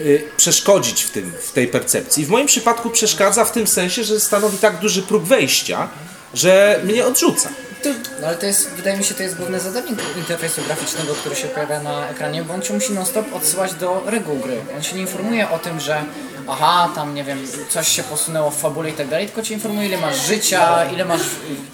y, przeszkodzić w, tym, w tej percepcji. W moim przypadku przeszkadza w tym sensie, że stanowi tak duży próg wejścia, że mnie odrzuca. No ale to jest, wydaje mi się, to jest główne zadanie interfejsu graficznego, który się pojawia na ekranie, bo on cię musi non-stop odsyłać do reguł gry. On się nie informuje o tym, że aha, tam nie wiem, coś się posunęło w fabule i tak dalej, tylko cię informuje ile masz życia, ile masz,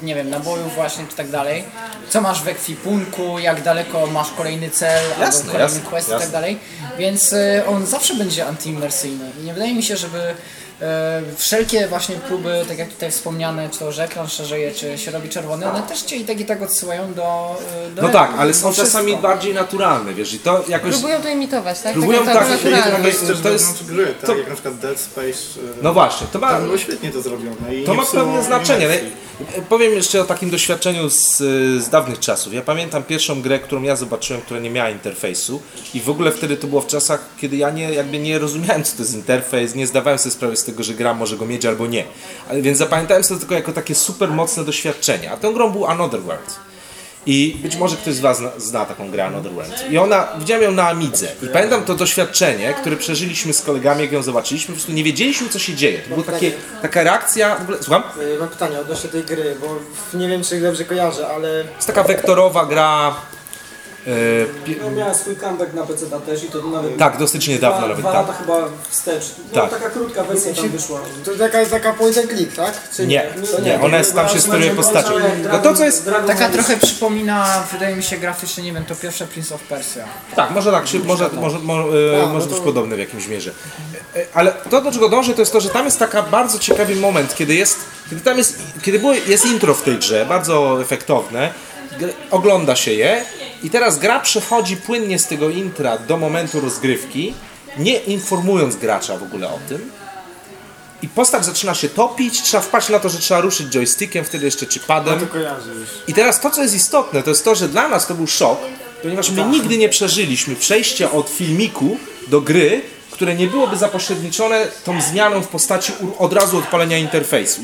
nie wiem, nabojów właśnie, czy tak dalej, co masz w ekwipunku, jak daleko masz kolejny cel, Jasne, albo kolejny jasne, quest i jasne. tak dalej, więc y, on zawsze będzie antiimersyjny i nie wydaje mi się, żeby wszelkie właśnie próby, tak jak tutaj wspomniane, czy to, że ekran szerzeje, czy się robi czerwony, one też cię i tak i tak odsyłają do, e, do No tak, ale są czasami wszystko. bardziej naturalne, wiesz, i to jakoś... Próbują to imitować, tak? Próbują tak, tak, tak, naturalnie. to jest- też to jest- wewnątrz gry, tak? to- Jak na przykład Dead Space. No właśnie, to ma, Tam było świetnie to zrobione. I To ma pewne znaczenie. No, Powiem jeszcze o takim doświadczeniu z, z dawnych czasów. Ja pamiętam pierwszą grę, którą ja zobaczyłem, która nie miała interfejsu i w ogóle wtedy to było w czasach, kiedy ja nie, jakby nie rozumiałem, co to jest interfejs, nie zdawałem sobie sprawy z tego, że gra może go mieć albo nie. Ale, więc zapamiętałem sobie to tylko jako takie super mocne doświadczenie. A tą grą był Another World. I być może ktoś z Was zna, zna taką grę Another World. I ona, widziałem ją na Amidze. I pamiętam to doświadczenie, które przeżyliśmy z kolegami, jak ją zobaczyliśmy. Po prostu nie wiedzieliśmy, co się dzieje. To była takie, taka reakcja... W ogóle, słucham? Y, Mam pytanie odnośnie tej gry, bo nie wiem czy dobrze kojarzę, ale To jest taka wektorowa gra. E, No, miała swój comeback na PC też i to nawet tak, dosyć niedawno dwa, nawet. dwa Tak. lata chyba wstecz. No, Tak. Taka krótka wersja tam wyszła. to taka, taka point and click, tak? Czy Nie, nie, ona jest tam się steruje postacią. No to co jest. Taka trochę przypomina, wydaje mi się graficznie, nie wiem, to pierwsze Prince of Persia. Tak, może tak, się, może, może, może, e, może być podobne w jakimś mierze. E, e, Ale to, do czego dążę, to jest to, że tam jest taka bardzo ciekawy moment, kiedy jest. Kiedy tam jest. Kiedy było, jest intro w tej grze, bardzo efektowne. Ogląda się je i teraz gra przechodzi płynnie z tego intra do momentu rozgrywki, nie informując gracza w ogóle o tym. I postać zaczyna się topić, trzeba wpaść na to, że trzeba ruszyć joystickiem, wtedy jeszcze czy padem. to już. I teraz to, co jest istotne, to jest to, że dla nas to był szok, ponieważ my nigdy nie przeżyliśmy przejścia od filmiku do gry, które nie byłoby zapośredniczone tą zmianą w postaci od razu odpalenia interfejsu.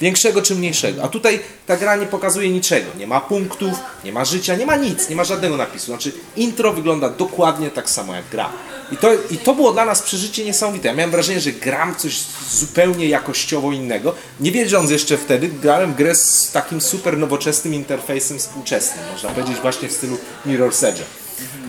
Większego czy mniejszego. A tutaj ta gra nie pokazuje niczego. Nie ma punktów, nie ma życia, nie ma nic, nie ma żadnego napisu. Znaczy intro wygląda dokładnie tak samo jak gra. I to, I to było dla nas przeżycie niesamowite. Ja miałem wrażenie, że gram coś zupełnie jakościowo innego. Nie wiedząc jeszcze wtedy, grałem grę z takim super nowoczesnym interfejsem współczesnym. Można powiedzieć właśnie w stylu Mirror's Edge.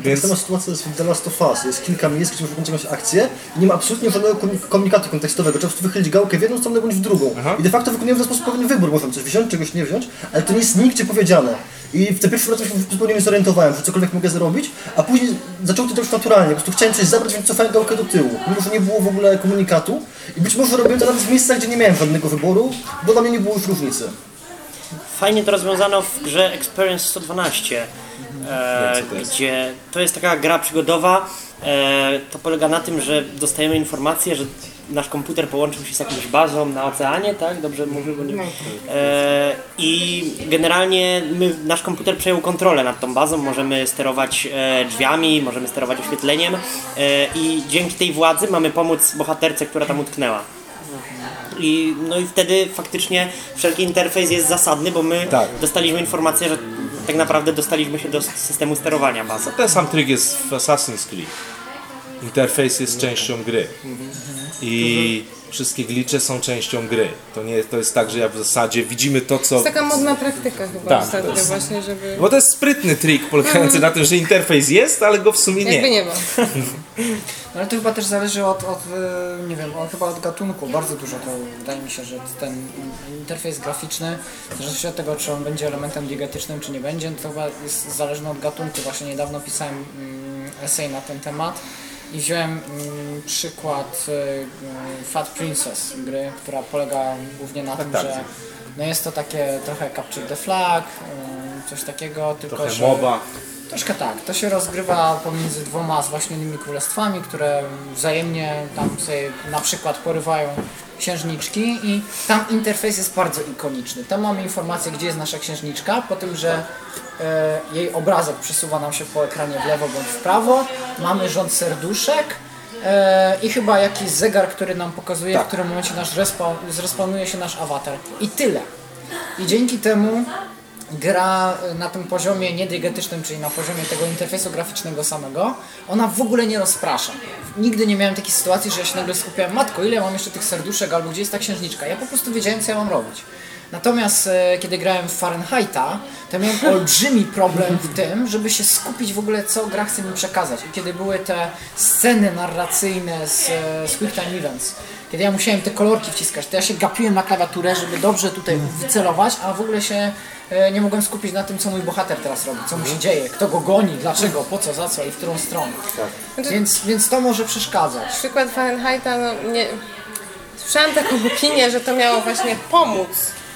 Więc Sama sytuacja jest w The Last of Us. Jest kilka miejsc, gdzie można jakąś akcję i nie ma absolutnie żadnego komu- komunikatu kontekstowego. Trzeba wychylić gałkę w jedną stronę bądź w drugą. I de facto wykonujemy w ten sposób pewien wybór. Możemy coś wziąć, czegoś nie wziąć, ale to nie jest nigdzie powiedziane. I w te pierwsze razy się zupełnie nie zorientowałem, że cokolwiek mogę zrobić, a później zaczęło to też naturalnie. Po prostu chciałem coś zabrać, więc cofałem gałkę do tyłu. Mimo, że nie było w ogóle komunikatu. I być może robiłem to nawet w miejscach, gdzie nie miałem żadnego wyboru, bo dla mnie nie było już różnicy. Fajnie to rozwiązano w grze Experience 112. e, to gdzie to jest taka gra przygodowa. E, to polega na tym, że dostajemy informację, że nasz komputer połączył się z jakąś bazą na oceanie, tak? Dobrze mówię, bo nie. E, I generalnie my, nasz komputer przejął kontrolę nad tą bazą, możemy sterować e, drzwiami, możemy sterować oświetleniem e, i dzięki tej władzy mamy pomóc bohaterce, która tam utknęła. I, no i wtedy faktycznie wszelki interfejs jest zasadny, bo my Tak. dostaliśmy informację, że tak naprawdę dostaliśmy się do systemu sterowania bazą. Ten sam tryk jest w Assassin's Creed. Interfejs jest częścią gry. I wszystkie glicze są częścią gry. To nie to jest tak, że ja w zasadzie widzimy to, To co. jest taka modna praktyka chyba Tak, ostatnio to jest- właśnie, żeby... Bo to jest sprytny trik polegający na tym, że interfejs jest, ale go w sumie Jakby nie. nie ma. No ale to chyba też zależy od, od e, nie wiem, od, chyba od gatunku. Bardzo dużo to wydaje mi się, że ten interfejs graficzny, w zależności od tego, czy on będzie elementem diegetycznym, czy nie będzie, to chyba jest zależne od gatunku. Właśnie niedawno pisałem mm, esej na ten temat i wziąłem mm, przykład e, Fat Princess, gry, która polega głównie na tym, tak. że no jest to takie trochę capture the flag, e, coś takiego, tylko Trochę że... moba. Troszkę tak. To się rozgrywa pomiędzy dwoma zwaśnionymi królestwami, które wzajemnie tam sobie na przykład porywają księżniczki i tam interfejs jest bardzo ikoniczny. Tam mamy informację, gdzie jest nasza księżniczka, po tym, że e, jej obrazek przesuwa nam się po ekranie w lewo bądź w prawo. Mamy rząd serduszek e, i chyba jakiś zegar, który nam pokazuje, w którym momencie nasz respawn, zrespawnuje się nasz awatar. I tyle. I dzięki temu gra na tym poziomie niediegetycznym, czyli na poziomie tego interfejsu graficznego samego, ona w ogóle nie rozprasza. Nigdy nie miałem takiej sytuacji, że ja się nagle skupiałem, matko, ile mam jeszcze tych serduszek, albo gdzie jest ta księżniczka. Ja po prostu wiedziałem, co ja mam robić. Natomiast e, kiedy grałem w Fahrenheita, to miałem olbrzymi problem w tym, żeby się skupić w ogóle, co gra chce mi przekazać. I kiedy były te sceny narracyjne z, e, z Quick Time Events, kiedy ja musiałem te kolorki wciskać, to ja się gapiłem na klawiaturę, żeby dobrze tutaj wycelować, a w ogóle się e, nie mogłem skupić na tym, co mój bohater teraz robi, co mu się dzieje, kto go goni, dlaczego, po co, za co i w którą stronę. Więc, więc to może przeszkadzać. Przykład Fahrenheita, no nie... Słyszałam taką opinię, że to miało właśnie pomóc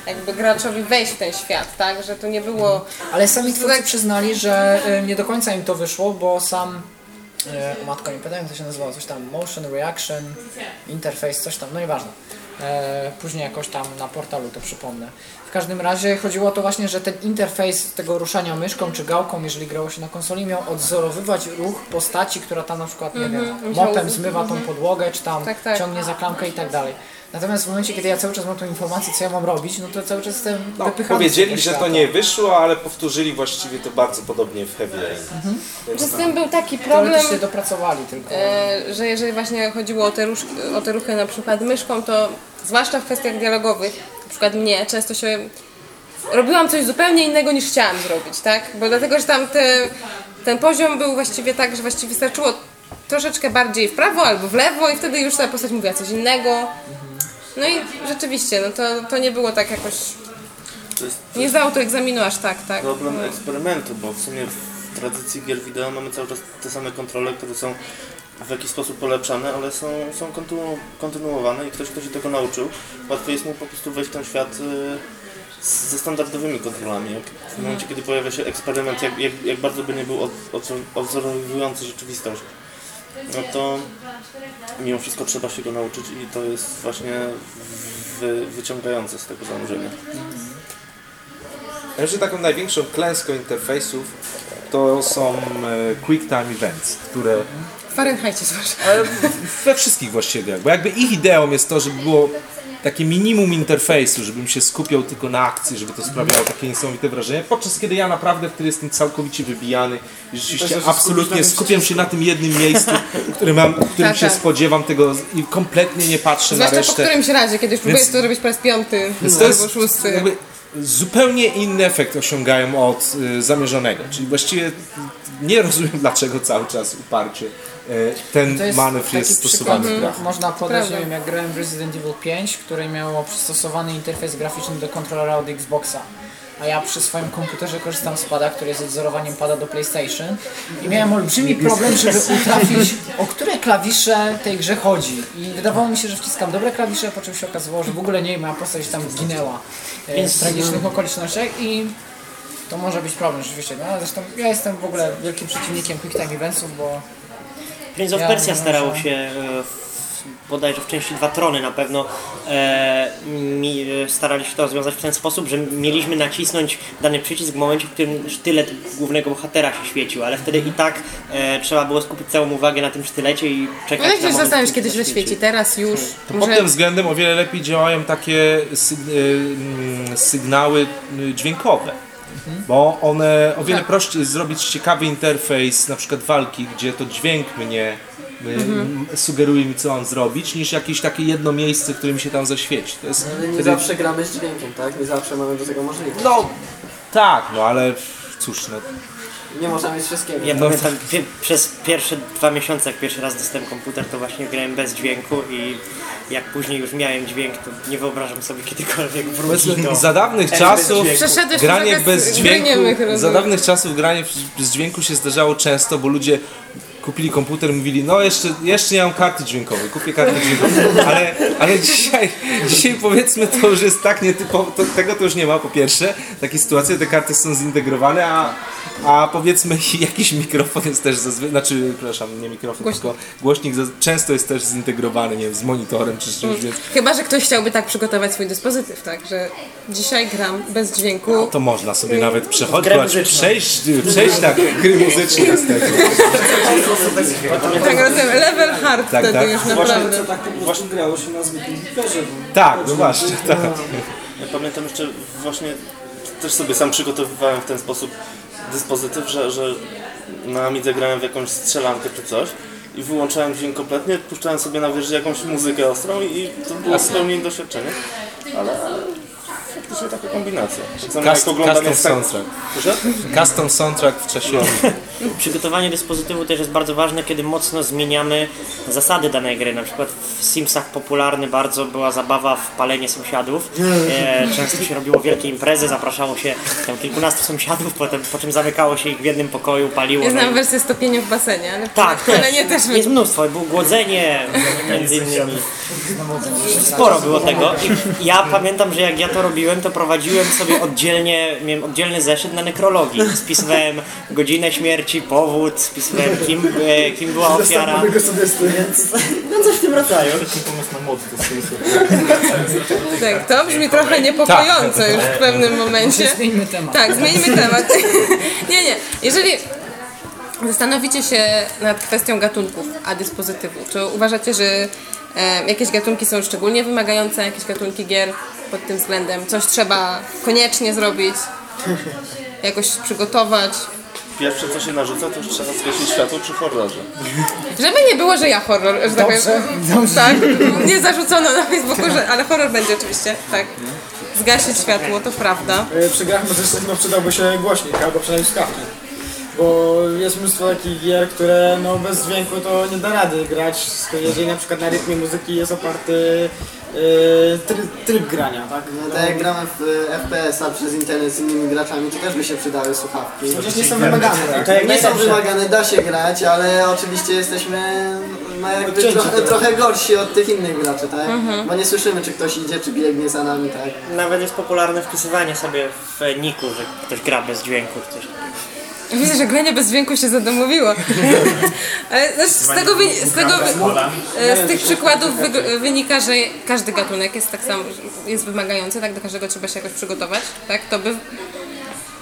jakby graczowi wejść w ten świat, tak? Że to nie było... Ale sami twórcy tak- przyznali, że e, nie do końca im to wyszło, bo sam e, o matko, nie pamiętam jak to się nazywało, coś tam motion reaction interface, coś tam, no nieważne. E, później jakoś tam na portalu to przypomnę. W każdym razie chodziło o to właśnie, że ten interfejs tego ruszania myszką czy gałką, jeżeli grało się na konsoli, miał odzorowywać ruch postaci, która tam na przykład, nie wiem, musiał- mopem zmywa tą podłogę, czy tam Tak, tak. ciągnie za klamkę i tak dalej. Natomiast w momencie, kiedy ja cały czas mam tą informację, co ja mam robić, no to cały czas jestem No, powiedzieli, że to nie wyszło, ale powtórzyli właściwie to bardzo podobnie w Heavy Rain. Że z tym był taki problem, Teoretycznie dopracowali tylko. e, że jeżeli właśnie chodziło o te, róż, o te ruchy na przykład myszką, to zwłaszcza w kwestiach dialogowych, na przykład mnie, często się robiłam coś zupełnie innego niż chciałam zrobić, tak? Bo dlatego, że tam te, ten poziom był właściwie tak, że właściwie wystarczyło troszeczkę bardziej w prawo albo w lewo i wtedy już ta postać mówiła coś innego. No i rzeczywiście, no to, to nie było tak jakoś... To jest Nie zdało to egzaminu aż tak, tak. problem No. eksperymentu, bo w sumie w tradycji gier wideo mamy cały czas te same kontrole, które są w jakiś sposób polepszane, ale są, są kontynu, kontynuowane i ktoś, kto się tego nauczył, łatwiej jest mu po prostu wejść w ten świat y, z- ze standardowymi kontrolami. Jak w momencie, kiedy pojawia się eksperyment, jak, jak, jak bardzo by nie był od- odzorowujący rzeczywistość, no to mimo wszystko trzeba się go nauczyć i to jest właśnie wy, wyciągające z tego zanurzenia. Ja myślę, że taką największą klęską interfejsów to są e, Quick Time Events, które W Fahrenheicie zwłaszcza. ale we wszystkich właściwie bo jakby ich ideą jest to, żeby było takie minimum interfejsu, żebym się skupiał tylko na akcji, żeby to sprawiało takie niesamowite wrażenie, podczas kiedy ja naprawdę wtedy jestem całkowicie wybijany i rzeczywiście absolutnie skupiam się na tym jednym miejscu, które mam, w którym Tak, się tak. spodziewam tego i kompletnie nie patrzę na Zwłaszcza po resztę. którymś razie, kiedy już próbujesz to robić po raz piąty Więc to albo jest szósty. jakby zupełnie inny efekt osiągają od y, zamierzonego. Czyli właściwie nie rozumiem dlaczego cały czas uparcie ten To jest manewr taki jest stosowany w grach. Można podać, nie wiem, jak grałem w Resident Evil 5, które miało przystosowany interfejs graficzny do kontrolera od Xboxa. A ja przy swoim komputerze korzystam z pada, który jest odzorowaniem pada do PlayStation i miałem olbrzymi problem, żeby utrafić, o które klawisze tej grze chodzi. I wydawało mi się, że wciskam dobre klawisze, po czym się okazało, że w ogóle nie, moja postać tam zginęła e, w tragicznych okolicznościach i to może być problem rzeczywiście. No, zresztą ja jestem w ogóle wielkim przeciwnikiem quick time eventsów, bo Prince of Ja Persia starało że- się e, w, bodajże w części Dwa Trony na pewno e, mi, e, starali się to rozwiązać w ten sposób, że mieliśmy nacisnąć dany przycisk w momencie, w którym sztylet głównego bohatera się świecił, ale wtedy i tak e, trzeba było skupić całą uwagę na tym sztylecie i czekać No jak na się moment, zastanawiasz, kiedy zaświeci. świeci, teraz już. To pod tym względem o wiele lepiej działają takie mm, sygnały y, Bo one o wiele Tak. prościej jest zrobić ciekawy interfejs, na przykład walki, gdzie to dźwięk mnie y, Mhm. sugeruje mi, co mam zrobić, niż jakieś takie jedno miejsce, które mi się tam zaświeci. To jest Ale nie wtedy- zawsze gramy z dźwiękiem, tak? Nie zawsze mamy do tego możliwość. No, tak, no ale cóż, no, Nie można mieć wszystkiego. Ja pamiętam pie, przez pierwsze dwa miesiące, jak pierwszy raz dostałem komputer, to właśnie grałem bez dźwięku i jak później już miałem dźwięk, to nie wyobrażam sobie kiedykolwiek wrócić do... za dawnych czasów. Przeszedłeś granie bez dźwięku, za dawnych czasów granie bez dźwięku się zdarzało często, bo ludzie kupili komputer i mówili, no jeszcze, jeszcze nie mam karty dźwiękowej, kupię kartę dźwiękową, ale, ale dzisiaj, dzisiaj powiedzmy to już jest tak nietypowo, to, tego to już nie ma po pierwsze, takie sytuacje, te karty są zintegrowane, a, a powiedzmy jakiś mikrofon jest też zazwyczaj, znaczy, przepraszam, nie mikrofon, Głośnik. tylko głośnik często jest też zintegrowany, nie wiem, z monitorem czy z czymś, więc Chyba, że ktoś chciałby tak przygotować swój dyspozytyw, tak, że dzisiaj gram bez dźwięku. To można sobie nawet przechodzić, przejść, przejść na gry muzyczne. Z tego. Tak rozumiem, level hard Tak, wtedy tak. już naprawdę. co tak po prostu grało się na zwykłym bo- Tak, no właśnie, tak. Ja pamiętam jeszcze właśnie też sobie sam przygotowywałem w ten sposób dyspozytyw, że, że na Amidze grałem w jakąś strzelankę czy coś i wyłączałem dźwięk kompletnie, puszczałem sobie na wieży jakąś muzykę ostrą i to było zupełnie inne doświadczenie. Ale faktycznie taka kombinacja. Tak samo jak Custom, oglądanie custom scen- soundtrack. Proszę? Custom soundtrack w czasie Przygotowanie dyspozytywu też jest bardzo ważne, kiedy mocno zmieniamy zasady danej gry. Na przykład w Simsach popularny bardzo była zabawa w palenie sąsiadów. E, często się robiło wielkie imprezy, zapraszało się tam kilkunastu sąsiadów, potem, po czym zamykało się ich w jednym pokoju, paliło. Ja no znam wersję stopienia w basenie, ale Tak, ale też. nie też Jest mnóstwo, było głodzenie między innymi. Sporo było tego. I ja pamiętam, że jak ja to robiłem, to prowadziłem sobie oddzielnie, miałem oddzielny zeszyt na nekrologii. Spisywałem godzinę śmierci, powód, spisywałem kim, e, kim była ofiara. Zostawmy go sobie z tym, więc... No coś w tym rodzaju. pomysł na sensu. Tak, to brzmi trochę niepokojąco już w pewnym momencie. zmieńmy temat. Tak, zmieńmy temat. Nie, nie. Jeżeli zastanowicie się nad kwestią gatunków, a dyspozytywu, czy uważacie, że e, jakieś gatunki są szczególnie wymagające, jakieś gatunki gier pod tym względem? Coś trzeba koniecznie zrobić, jakoś przygotować, Pierwsze co się narzuca, to już trzeba zgasić światło przy horrorze. żeby nie było, że ja horror, że tak powiem. Tak, nie zarzucono na Facebooku, że, ale horror będzie oczywiście, tak. Zgasić światło, to prawda. E, Przy grach muzycznych no, przydałby się głośnik albo przynajmniej słuchawki. Bo jest mnóstwo takich gier, które no, bez dźwięku to nie da rady grać, jeżeli na przykład na rytmie muzyki jest oparty e, tryb, tryb grania, tak? No, tak jak gramy w e, FPS-a przez internet z innymi graczami, to też by się przydały słuchawki. Chociaż nie są wymagane, tak? To jak nie są Najlepsze. wymagane, da się grać, ale oczywiście jesteśmy no, jakby Odcięci trochę, trochę. trochę gorsi od tych innych graczy, tak? Mhm. Bo nie słyszymy, czy ktoś idzie, czy biegnie za nami, tak? Nawet jest popularne wpisywanie sobie w niku, że ktoś gra bez dźwięku. Coś. Widzę, że granie bez dźwięku się zadomowiło. Ale no, z tego, z, tego z tych przykładów wynika, że każdy gatunek jest tak samo, jest wymagający, tak do każdego trzeba się jakoś przygotować, tak? To by,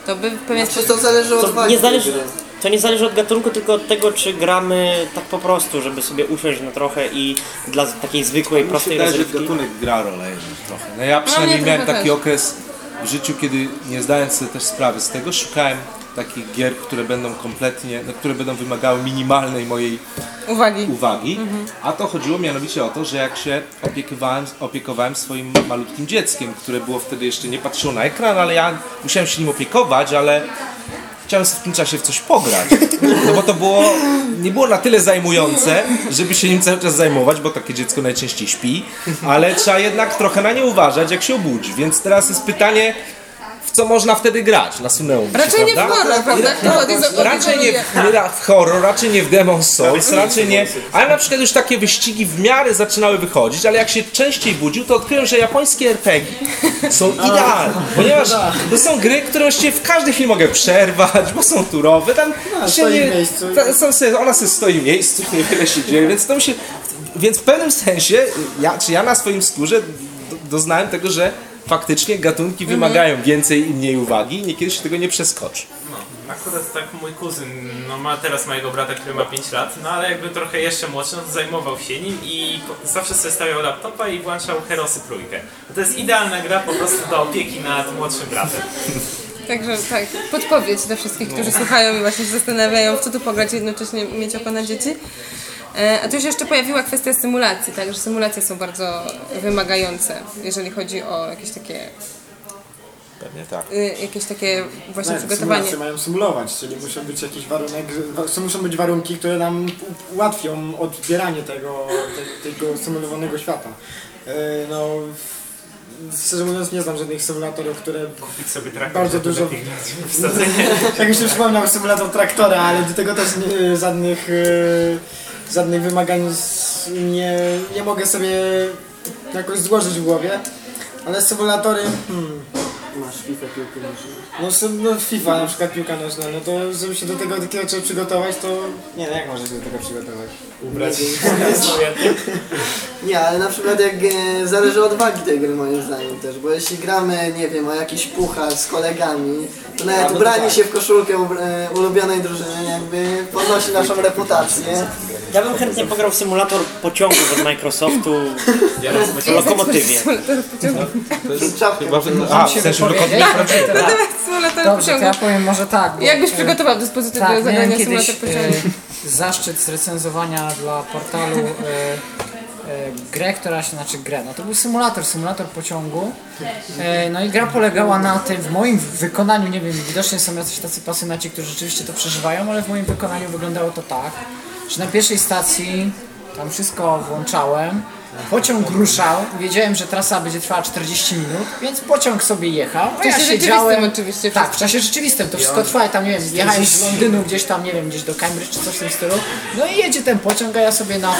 to by w pewien Czy to zależy od To nie, zależy, to nie zależy od gatunku, tylko od tego, czy gramy tak po prostu, żeby sobie usiąść na trochę i dla takiej zwykłej, prostej Wydaje, że rozrywki. gatunek gra rolę jednak trochę. No ja przynajmniej mnie miałem taki też. okres w życiu, kiedy nie zdając sobie też sprawy z tego, szukałem takich gier, które będą kompletnie, no, które będą wymagały minimalnej mojej uwagi. uwagi, a to chodziło mianowicie o to, że jak się opiekowałem, opiekowałem swoim malutkim dzieckiem, które było wtedy jeszcze nie patrzyło na ekran, ale ja musiałem się nim opiekować, ale chciałem sobie w tym czasie w coś pograć. No bo to było, nie było na tyle zajmujące, żeby się nim cały czas zajmować, bo takie dziecko najczęściej śpi, ale trzeba jednak trochę na nie uważać, jak się obudzi. Więc teraz jest pytanie, w co można wtedy grać na Suneum. Raczej nie w horror, prawda? Odizoluje? Raczej nie w, nie ra- w horror, raczej nie w Demon Souls, raczej nie. Ale na przykład już takie wyścigi w miarę zaczynały wychodzić, ale jak się częściej budził, to odkryłem, że japońskie RPG są idealne. Ponieważ to są gry, które właściwie w każdej chwili mogę przerwać, bo są turowe. Tam No, się stoi w nie, miejscu. ta, są sobie, ona sobie stoi w miejscu, niewiele się dzieje, więc to mi się. Więc w pewnym sensie, ja, czy ja na swoim skórze do, doznałem tego, że faktycznie gatunki wymagają więcej i mniej uwagi i niekiedy się tego nie przeskoczy. No, akurat tak mój kuzyn, no ma teraz mojego brata, który ma 5 lat, no ale jakby trochę jeszcze młodszy, no to zajmował się nim i zawsze sobie stawiał laptopa i włączał Herosy trójkę. No to jest idealna gra po prostu do opieki nad młodszym bratem. Także tak, podpowiedź dla wszystkich, którzy słuchają i właśnie się zastanawiają, w co tu pograć i jednocześnie mieć oko na dzieci. E, A tu się jeszcze pojawiła kwestia symulacji, tak, że symulacje są bardzo wymagające, jeżeli chodzi o jakieś takie, Pewnie tak. y, jakieś takie właśnie przygotowanie. symulacje mają symulować, czyli muszą być jakiś warunek, wa- muszą być warunki, które nam ułatwią odbieranie tego, te, tego symulowanego świata. E, No, szczerze mówiąc nie znam żadnych symulatorów, które Kupić sobie traktor, bardzo dużo... Jak już wspomniał symulator traktora, ale do tego też nie, żadnych, e, żadnych wymagań nie, nie mogę sobie jakoś złożyć w głowie. Ale symulatory, hmm, Masz FIFA piłkę nożną. no, no FIFA na przykład piłka nożna, no to żeby się do tego takiego czegoś przygotować, to nie no jak można się do tego przygotować? Ubrać Nie, ale na przykład jak e, zależy od wagi tej gry moim zdaniem też, bo jeśli gramy, nie wiem, o jakiś puchar z kolegami, nawet no to ubranie tak. się w koszulkę e, ulubionej drużyny jakby podnosi naszą reputację. Ja bym chętnie pograł w symulator pociągów od Microsoftu w lokomotywie. Czapkę. Chyba, a, w sensie wykonania Dobrze, Tak, Symulator Dobrze, to pociągu. ja powiem może tak. bo, Jakbyś e, przygotował dyspozytyw do Tak, miałem zagrania kiedyś symulator pociągu? e, zaszczyt zrecenzowania dla portalu e, grę, która się, znaczy grę, no to był symulator, symulator pociągu. E, no i gra polegała na tym, w moim wykonaniu, nie wiem, widocznie są jacyś tacy pasjonaci, którzy rzeczywiście to przeżywają, ale w moim wykonaniu wyglądało to tak, że na pierwszej stacji tam wszystko włączałem, pociąg ruszał, wiedziałem, że trasa będzie trwała 40 minut, więc pociąg sobie jechał, a W ja czasie siedziałem... rzeczywistym oczywiście Tak, w czasie rzeczywistym, to wszystko trwa i tam, nie wiem, jechałem z Londynu gdzieś tam, nie wiem, gdzieś do Cambridge czy coś w tym stylu. No i jedzie ten pociąg, a ja sobie na...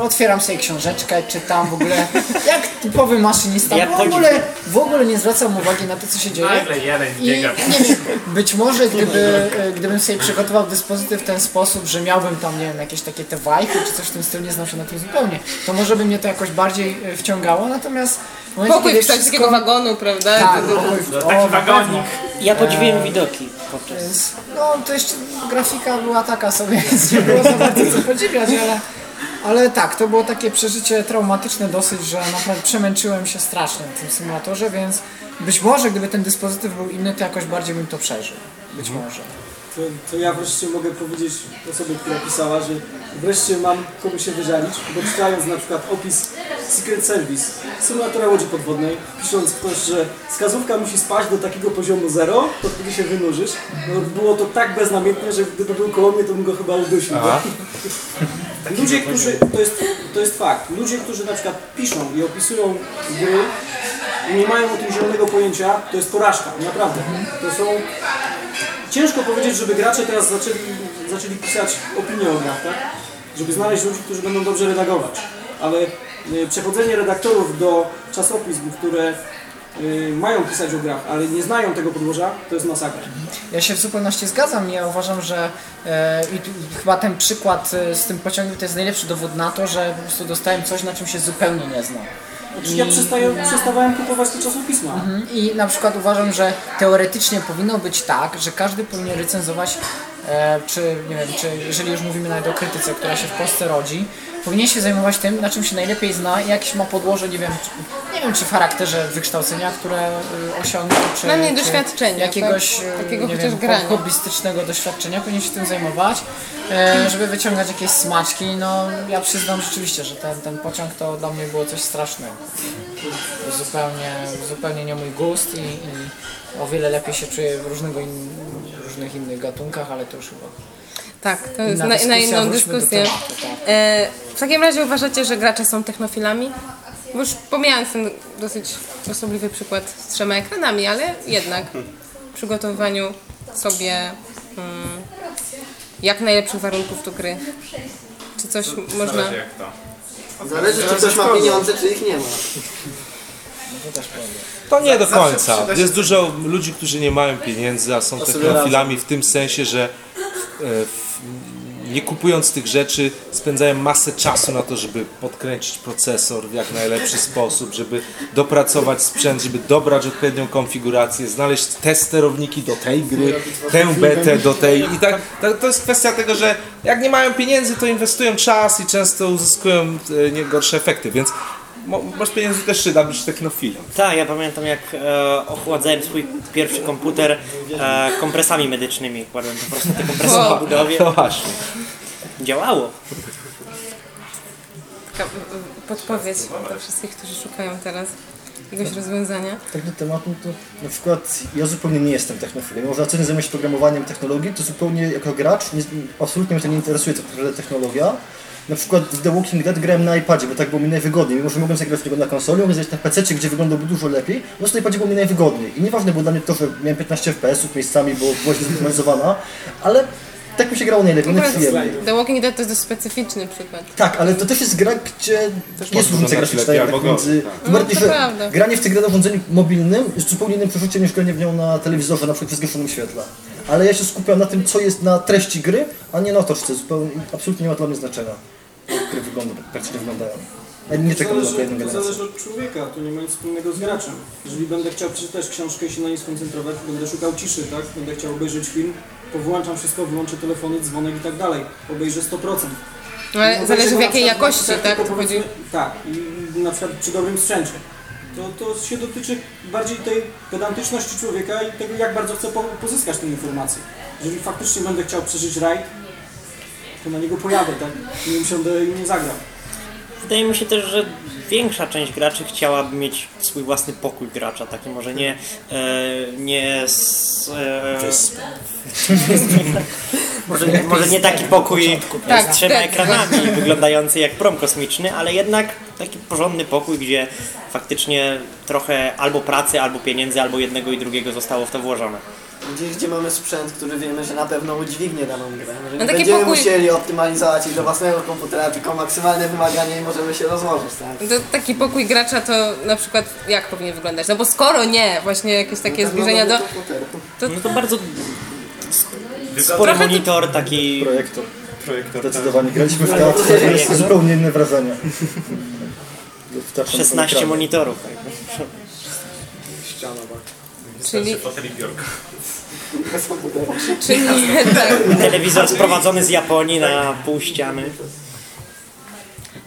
Otwieram sobie książeczkę, czytam w ogóle, jak typowy maszynista, w ogóle, w ogóle nie zwracam uwagi na to, co się dzieje. Nagle jeden I biega. nie wiem, być może gdyby, gdybym sobie przygotował dyspozytyw w ten sposób, że miałbym tam, nie wiem, jakieś takie te wajchy czy coś w tym stylu, nie znam się na tym zupełnie, to może by mnie to jakoś bardziej e, wciągało, natomiast w momencie, Pokój kiedy w kształcie takiego wagonu, prawda? Tak, pokój, o, taki na wagonik. Ja podziwiłem widoki podczas. Więc, no to jeszcze grafika była taka sobie, więc nie było za bardzo co podziwiać, ale, ale tak, to było takie przeżycie traumatyczne dosyć, że naprawdę przemęczyłem się strasznie na tym symulatorze, więc być może gdyby ten dyspozytyw był inny, to jakoś bardziej bym to przeżył. Być może. To, to ja wreszcie mogę powiedzieć osobie, która pisała, że wreszcie mam komu się wyżalić, bo czytając na przykład opis Secret Service, symulatora łodzi podwodnej, pisząc ktoś, że wskazówka musi spaść do takiego poziomu zero, to wtedy się wynurzysz, no było to tak beznamiętne, że gdyby był koło mnie, to bym go chyba udusił. Ludzie, którzy, to jest, to jest fakt, ludzie, którzy na przykład piszą i opisują gry i nie mają o tym zielonego pojęcia, to jest porażka, naprawdę. To są ciężko powiedzieć, żeby gracze teraz zaczęli, zaczęli pisać opinie o grach, tak? Żeby znaleźć ludzi, którzy będą dobrze redagować. Ale y, przechodzenie redaktorów do czasopism, które y, mają pisać o grach, ale nie znają tego podłoża, to jest masakra. Ja się w zupełności zgadzam. Ja uważam, że e, i chyba ten przykład e, z tym pociągiem to jest najlepszy dowód na to, że po prostu dostałem coś, na czym się zupełnie nie znam. Znaczy, ja przestaję, przestawałem kupować te czasopisma. Mhm. I na przykład uważam, że teoretycznie powinno być tak, że każdy powinien recenzować, e, czy nie wiem, czy jeżeli już mówimy nawet o krytyce, która się w Polsce rodzi, powinien się zajmować tym, na czym się najlepiej zna, jakieś ma podłoże, nie wiem, czy, nie wiem, czy w charakterze wykształcenia, które y, osiągnął, czy, Przynajmniej czy doświadczenia, jakiegoś tak? y, Takiego nie chociaż wiem, grania. hobbystycznego doświadczenia, powinien się tym zajmować, e, żeby wyciągać jakieś smaczki. No, ja przyznam rzeczywiście, że ten, ten pociąg to dla mnie było coś strasznego. Zupełnie, zupełnie nie mój gust i, i o wiele lepiej się czuję w różnego in, różnych innych gatunkach, ale to już chyba Tak, to jest na, na dyskusja, inną dyskusję. tematu, tak. E, w takim razie uważacie, że gracze są technofilami? Bo już pomijając ten dosyć osobliwy przykład z trzema ekranami, ale jednak w przygotowywaniu sobie mm, jak najlepszych warunków do gry. Czy coś można... Zależy jak to. Zależy czy ktoś ma pieniądze, czy ich nie ma. To nie do końca. Jest dużo ludzi, którzy nie mają pieniędzy, a są technofilami w tym sensie, że e, w, nie kupując tych rzeczy spędzają masę czasu na to, żeby podkręcić procesor w jak najlepszy sposób, żeby dopracować sprzęt, żeby dobrać odpowiednią konfigurację, znaleźć te sterowniki do tej gry, tę betę do tej i tak, tak to jest kwestia tego, że jak nie mają pieniędzy, to inwestują czas i często uzyskują e, nie gorsze efekty, więc mo- masz pieniędzy też trzeba być technofilem. Tak, ja pamiętam jak e, ochładzałem swój pierwszy komputer e, kompresami medycznymi. Kładłem po prostu te kompresy na budowie. To właśnie. Działało. Taka mm, podpowiedź dla wszystkich, którzy szukają teraz jakiegoś rozwiązania. Tak do tematu, to na przykład ja zupełnie nie jestem technofilem. Może co nie zajmuję się programowaniem technologii, to zupełnie jako gracz nie, absolutnie mnie to nie interesuje, naprawdę technologia. Na przykład w The Walking Dead grałem na iPadzie, bo tak było mi najwygodniej. Mimo, że mogłem zagrać w niego na konsoli, mogłem zagrać na PC, gdzie wyglądałby dużo lepiej, no na iPadzie było mi najwygodniej. I nieważne było dla mnie to, że miałem 15 FPS-ów miejscami, bo była zoptymalizowana, ale tak mi się grało najlepiej, najprzyjemniej. The Walking Dead to jest dość specyficzny przykład. Tak, ale to też jest gra, gdzie jest można różnica graficzna jednak albo między... gorzej, Tym bardziej, No, że prawda. granie w tę grę na urządzeniu mobilnym jest zupełnie innym przeżyciem niż granie w nią na telewizorze, na przykład w zgaszonym świetle. Ale ja się skupiam na tym, co jest na treści gry, a nie na otoczce. Zupełnie, absolutnie nie ma dla mnie znaczenia. Jak gry wygląda, praktycznie wyglądają. Nie czekam na to generację. zależy od człowieka, to nie ma nic wspólnego z graczem. Jeżeli będę chciał przeczytać książkę i się na niej skoncentrować, będę szukał ciszy, tak? Będę chciał obejrzeć film, to włączam wszystko, wyłączę telefony, dzwonek i tak dalej. Obejrzę 100%. No, ale No, zależy w jakiej jakości, tak? To chodzi... Tak, i na przykład przy dobrym sprzęcie. To, to się dotyczy bardziej tej pedantyczności człowieka i tego, jak bardzo chce po, pozyskać tę informację. Jeżeli faktycznie będę chciał przeżyć rajd, to na niego pojadę, tak? Nie usiądę i nie zagram. Wydaje mi się też, że większa część graczy chciałaby mieć swój własny pokój gracza, taki może nie, e, nie z, e, może, nie- może nie taki pokój Tak, z trzema tak. ekranami, wyglądający jak prom kosmiczny, ale jednak taki porządny pokój, gdzie faktycznie trochę albo pracy, albo pieniędzy, albo jednego i drugiego zostało w to włożone. Gdzieś, gdzie mamy sprzęt, który wiemy, że na pewno udźwignie daną grę. Że nie taki będziemy pokój- musieli optymalizować ich do własnego komputera, tylko maksymalne wymagania i możemy się rozłożyć, tak? To taki pokój gracza to na przykład jak powinien wyglądać? No bo skoro nie, właśnie jakieś takie Na pewno zbliżenia do... No to bardzo spory Trochę to- monitor, taki Projektor. Projektor. Zdecydowanie. Graliśmy w teatrze, to jest zupełnie inne wrażenie. W teatrze na 16 ekranie. monitorów. Tak. Czyli, Fotel i biurko. czyli tak. Telewizor sprowadzony z Japonii na pół ściany.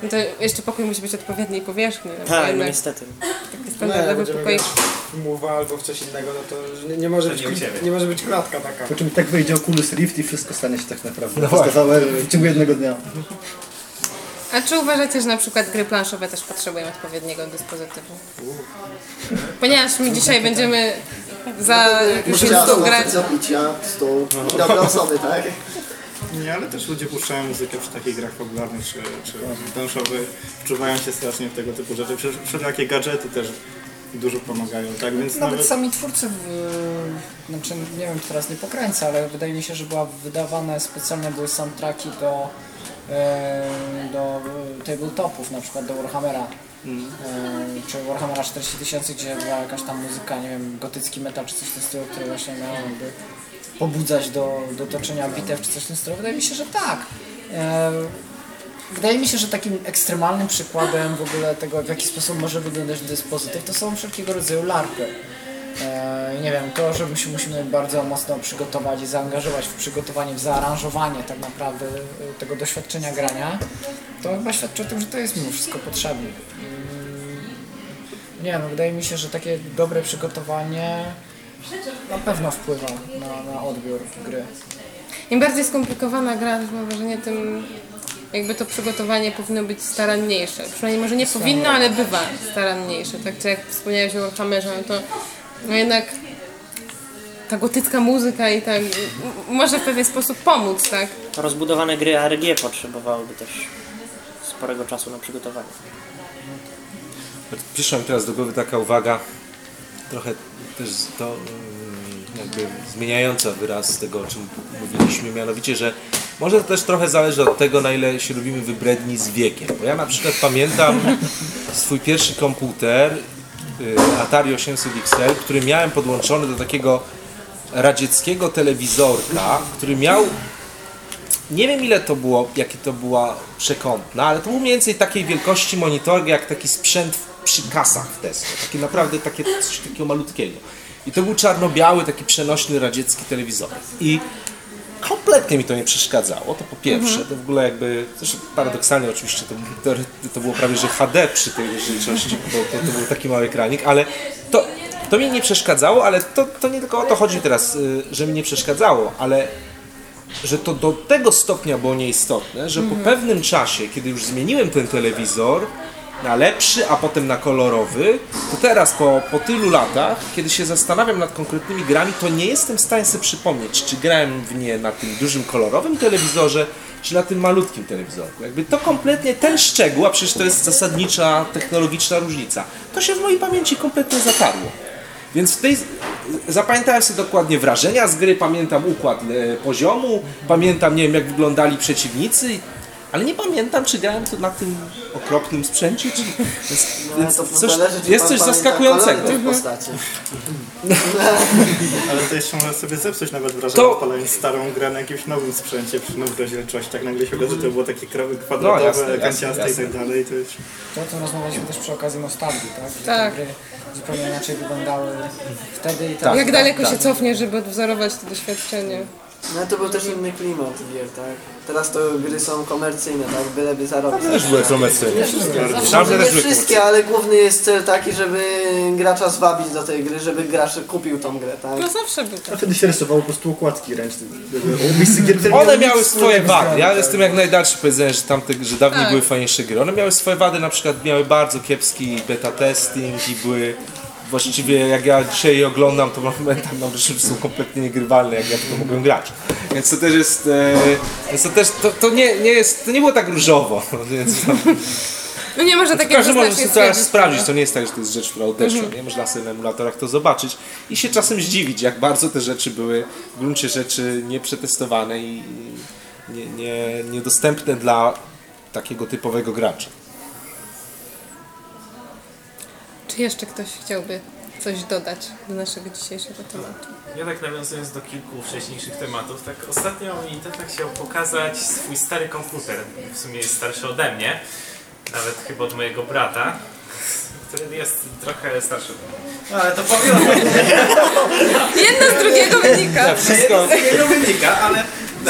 No to jeszcze pokój musi być odpowiedniej powierzchni. No bo Tak, no jednak niestety. taki Nie, standardowy będziemy pokoik. grać w Mowa albo w coś innego, no to nie, nie, może być, nie u ciebie. nie może być klatka taka. Po czym tak wyjdzie Oculus Rift i wszystko stanie się tak naprawdę. No w ciągu jednego dnia. A czy uważacie, że na przykład gry planszowe też potrzebują odpowiedniego dyspozytywu? Ponieważ my dzisiaj będziemy za już tą grę... grać. zapicia, stół i dobre osoby, tak? Nie, ale też ludzie puszczają muzykę przy takich grach fabularnych czy, czy planszowych, wczuwają się strasznie w tego typu rzeczy. Przecież wszelakie gadżety też dużo pomagają, tak? Więc Nawet nawet... sami twórcy, w, znaczy nie wiem, teraz nie pokręcę, ale wydaje mi się, że była wydawane specjalnie były soundtracki do, e, do tabletopów, na przykład do Warhammera. E, czy Warhammera 40 tysięcy, gdzie była jakaś tam muzyka, nie wiem, gotycki metal czy coś w tym stylu, który właśnie miał jakby pobudzać do, do toczenia bitew czy coś w tym stylu. Wydaje mi się, że tak. E, Wydaje mi się, że takim ekstremalnym przykładem w ogóle tego, w jaki sposób może wyglądać dyspozytyw, to są wszelkiego rodzaju larpy. E, nie wiem, to, że my się musimy bardzo mocno przygotować i zaangażować w przygotowanie, w zaaranżowanie tak naprawdę e, tego doświadczenia grania, to chyba świadczy o tym, że to jest mimo wszystko potrzebne. Mm, Nie no, wydaje mi się, że takie dobre przygotowanie na pewno wpływa na, na odbiór gry. Im bardziej skomplikowana gra, mam wrażenie, tym jakby to przygotowanie powinno być staranniejsze. Przynajmniej może nie powinno, ale bywa staranniejsze. Tak czy jak wspomniałeś o Warhammerze, no to no jednak ta gotycka muzyka i tak może w pewien sposób pomóc, tak? Rozbudowane gry ARG potrzebowałyby też sporego czasu na przygotowanie. Przyszła mi teraz do głowy taka uwaga, trochę też to jakby zmieniająca wyraz tego, o czym mówiliśmy, mianowicie, że może to też trochę zależy od tego, na ile się lubimy wybredni z wiekiem. Bo ja na przykład pamiętam swój pierwszy komputer, Atari 800 XL, który miałem podłączony do takiego radzieckiego telewizorka, który miał nie wiem ile to było, jakie to była przekątna, ale to był mniej więcej takiej wielkości monitor jak taki sprzęt przy kasach w Tesco. Takie naprawdę takie, coś takiego malutkiego. I to był czarno-biały, taki przenośny radziecki telewizor. I kompletnie mi to nie przeszkadzało, to po pierwsze, to w ogóle jakby, zresztą paradoksalnie oczywiście to, to, to było prawie że HD przy tej rozdzielczości, bo to, to był taki mały ekranik, ale to, to mi nie przeszkadzało, ale to, to nie tylko o to chodzi teraz, y, że mi nie przeszkadzało, ale że to do tego stopnia było nieistotne, że po pewnym czasie, kiedy już zmieniłem ten telewizor na lepszy, a potem na kolorowy, to teraz po, po tylu latach, kiedy się zastanawiam nad konkretnymi grami, to nie jestem w stanie sobie przypomnieć, czy grałem w nie na tym dużym kolorowym telewizorze, czy na tym malutkim telewizorku. Jakby to kompletnie ten szczegół, a przecież to jest zasadnicza technologiczna różnica, to się w mojej pamięci kompletnie zatarło. Więc w tej zapamiętałem sobie dokładnie wrażenia z gry, pamiętam układ e, poziomu, pamiętam nie wiem jak wyglądali przeciwnicy, ale nie pamiętam czy grałem to na tym okropnym sprzęcie, czy... Więc, No, więc to coś, zależy, jest coś zaskakującego. kolory tych postaci. Ale to jeszcze może sobie zepsuć nawet wrażenie, To- odpalając starą grę na jakimś nowym sprzęcie przy nowej rozdzielczości. Tak nagle się okaże, że to było takie krawy No, kwadratowe, jasne, kanciaste i tak dalej. To jest... To, co rozmawialiśmy też przy okazji nostalgii, tak? Że Tak. gry zupełnie inaczej wyglądały wtedy i Tak. teraz. Jak daleko tak. się cofnie, żeby odwzorować to doświadczenie? No to był też inny klimat gier, tak? Teraz to gry są komercyjne, tak? Byleby zarobić. Też były komercyjne. Może Tamte nie też były wszystkie, ale główny jest cel taki, żeby gracza zwabić do tej gry, żeby gracz kupił tą grę, tak? No zawsze był A tak. wtedy się rysowało po prostu układki ręczne. Opisy gier, które One miały swoje z wady. grami, Ja tak. jestem jak najdalszy powiedzenia, że tamte, że dawniej Tak. były fajniejsze gry. One miały swoje wady, na przykład miały bardzo kiepski beta testing i były właściwie jak ja dzisiaj je oglądam, to pamiętam mam że są kompletnie niegrywalne, jak ja to mogłem grać. Więc to też jest, e, więc to też, to, to nie, nie jest, to nie było tak różowo, więc No nie można takiego każdy może sobie teraz sprawdzić, to nie jest tak, że to jest rzecz, która odeszła, nie? Można sobie na emulatorach to zobaczyć i się czasem zdziwić, jak bardzo te rzeczy były w gruncie rzeczy nieprzetestowane i i nie, nie, niedostępne dla takiego typowego gracza. Czy jeszcze ktoś chciałby coś dodać do naszego dzisiejszego tematu? Ja tak nawiązując do kilku wcześniejszych tematów, tak ostatnio mi tata chciał pokazać swój stary komputer. W sumie jest starszy ode mnie, nawet chyba od mojego brata, który jest trochę starszy ode mnie. No ale to powiem, Jedno z drugiego wynika. Wszystko, z niego wynika, ale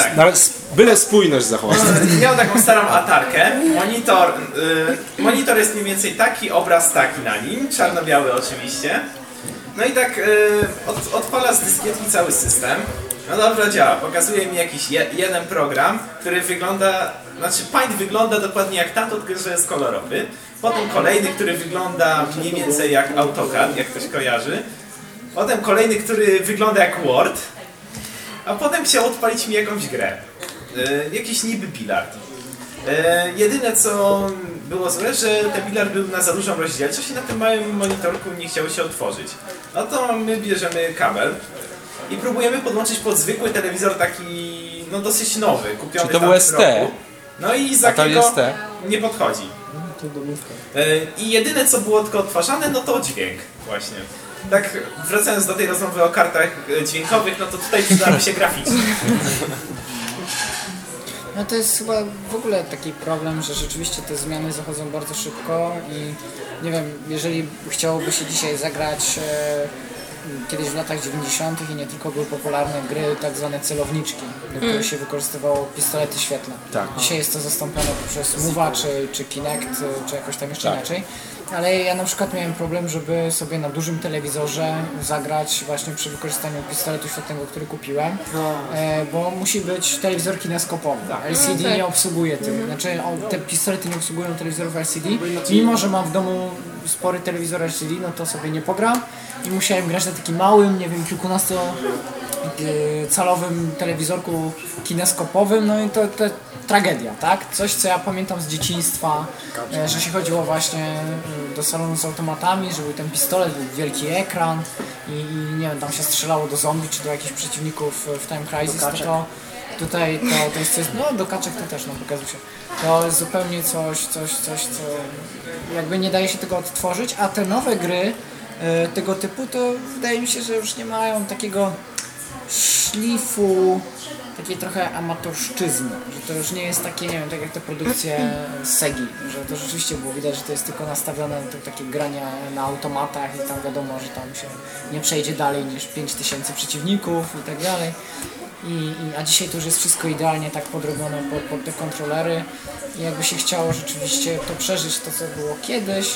tak. nawet byle spójność zachować. Miał taką starą atarkę. Monitor, y, monitor jest mniej więcej taki, obraz taki na nim, czarno-biały oczywiście. No i tak y, od, odpala z dyskietki cały system. No dobra, działa. Pokazuje mi jakiś je, jeden program, który wygląda, znaczy Paint wygląda dokładnie jak tamto, tylko że jest kolorowy. Potem kolejny, który wygląda mniej więcej jak AutoCAD, jak ktoś kojarzy. Potem kolejny, który wygląda jak Word. A potem chciał odpalić mi jakąś grę. E, jakiś niby bilard. E, jedyne co było złe, że ten bilard był na za dużą rozdzielczość i na tym małym monitorku nie chciało się otworzyć. No to my bierzemy kabel i próbujemy podłączyć pod zwykły telewizor taki no dosyć nowy, kupiony Czy to był ST? roku. No i za ST? nie podchodzi. E, I jedyne co było tylko odtwarzane, no to dźwięk właśnie. Tak wracając do tej rozmowy o kartach e, dźwiękowych, no to tutaj przydałaby się graficzna. No to jest chyba w ogóle taki problem, że rzeczywiście te zmiany zachodzą bardzo szybko i nie wiem, jeżeli chciałoby się dzisiaj zagrać e, kiedyś w latach 90. i nie tylko były popularne gry tak zwane celowniczki, do których się wykorzystywało pistolety świetlne. Tak. Dzisiaj jest to zastąpione poprzez Mowa czy, czy Kinect, czy jakoś tam jeszcze Tak. inaczej. Ale ja na przykład miałem problem, żeby sobie na dużym telewizorze zagrać właśnie przy wykorzystaniu pistoletu świetlnego, który kupiłem, e, bo musi być telewizor kineskopowy. LCD No tak. nie obsługuje tych, znaczy o, te pistolety nie obsługują telewizorów LCD. Mimo, że mam w domu spory telewizor LCD, no to sobie nie pogram i musiałem grać na takim małym, nie wiem, kilkunasto calowym telewizorku kineskopowym, no i to, to tragedia, tak? Coś, co ja pamiętam z dzieciństwa, e, że się chodziło właśnie y, do salonu z automatami, że był ten pistolet, był wielki ekran i, i nie wiem, tam się strzelało do zombie czy do jakichś przeciwników w Time Crisis, to, to tutaj to, to jest coś, no do kaczek to też, no pokazuje się. To jest zupełnie coś, coś, coś, co jakby nie daje się tego odtworzyć, a te nowe gry tego typu to wydaje mi się, że już nie mają takiego szlifu, takiej trochę amatorszczyzny, że to już nie jest takie, nie wiem, tak jak te produkcje Segi, że to rzeczywiście było widać, że to jest tylko nastawione na to takie grania na automatach i tam wiadomo, że tam się nie przejdzie dalej niż 5000 przeciwników i tak dalej. I, i, a dzisiaj to już jest wszystko idealnie tak podrobione pod, pod te kontrolery i jakby się chciało rzeczywiście to przeżyć, to co było kiedyś,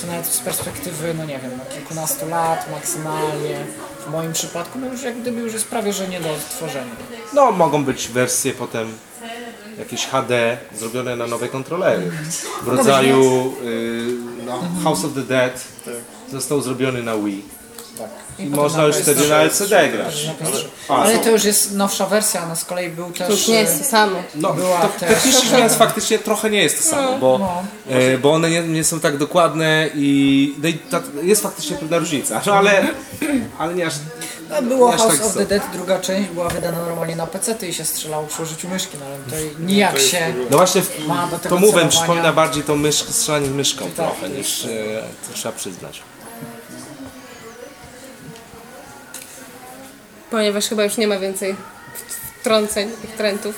co nawet z perspektywy, no nie wiem, no kilkunastu lat maksymalnie, w moim przypadku, no już jak gdyby już jest prawie, że nie do odtworzenia. No, mogą być wersje potem jakieś HD zrobione na nowe kontrolery. W rodzaju y, no, House of the Dead został zrobiony na Wii. I potem można na już wtedy na LCD grać. Na PS3. A, Ale to już jest nowsza wersja, no z kolei był też... To już nie jest to samo. No, była to też... technicznie mówiąc faktycznie trochę nie jest to samo, bo, No. e, bo one nie, nie są tak dokładne i, no i ta, jest faktycznie pewna różnica, no ale, ale nie aż... No, było nie aż House tak of the Dead, druga część była wydana normalnie na PC i się strzelało przy użyciu myszki, no ale to nijak się No właśnie, w, ma do tego to mówię, przypomina bardziej tą mysz, strzelanie myszką Tak. trochę niż, e, to trzeba przyznać. Ponieważ chyba już nie ma więcej wtrąceń i wtrętów,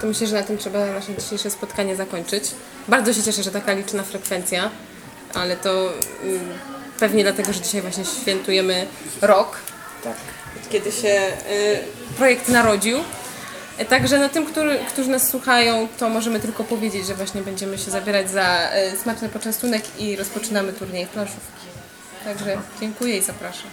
to myślę, że na tym trzeba nasze dzisiejsze spotkanie zakończyć. Bardzo się cieszę, że taka liczna frekwencja, ale to mm, pewnie dlatego, że dzisiaj właśnie świętujemy rok, Tak. kiedy się y, projekt narodził. Także na tym, który, którzy nas słuchają, to możemy tylko powiedzieć, że właśnie będziemy się zabierać za y, smaczny poczęstunek i rozpoczynamy turniej planszówki. Także dziękuję i zapraszam.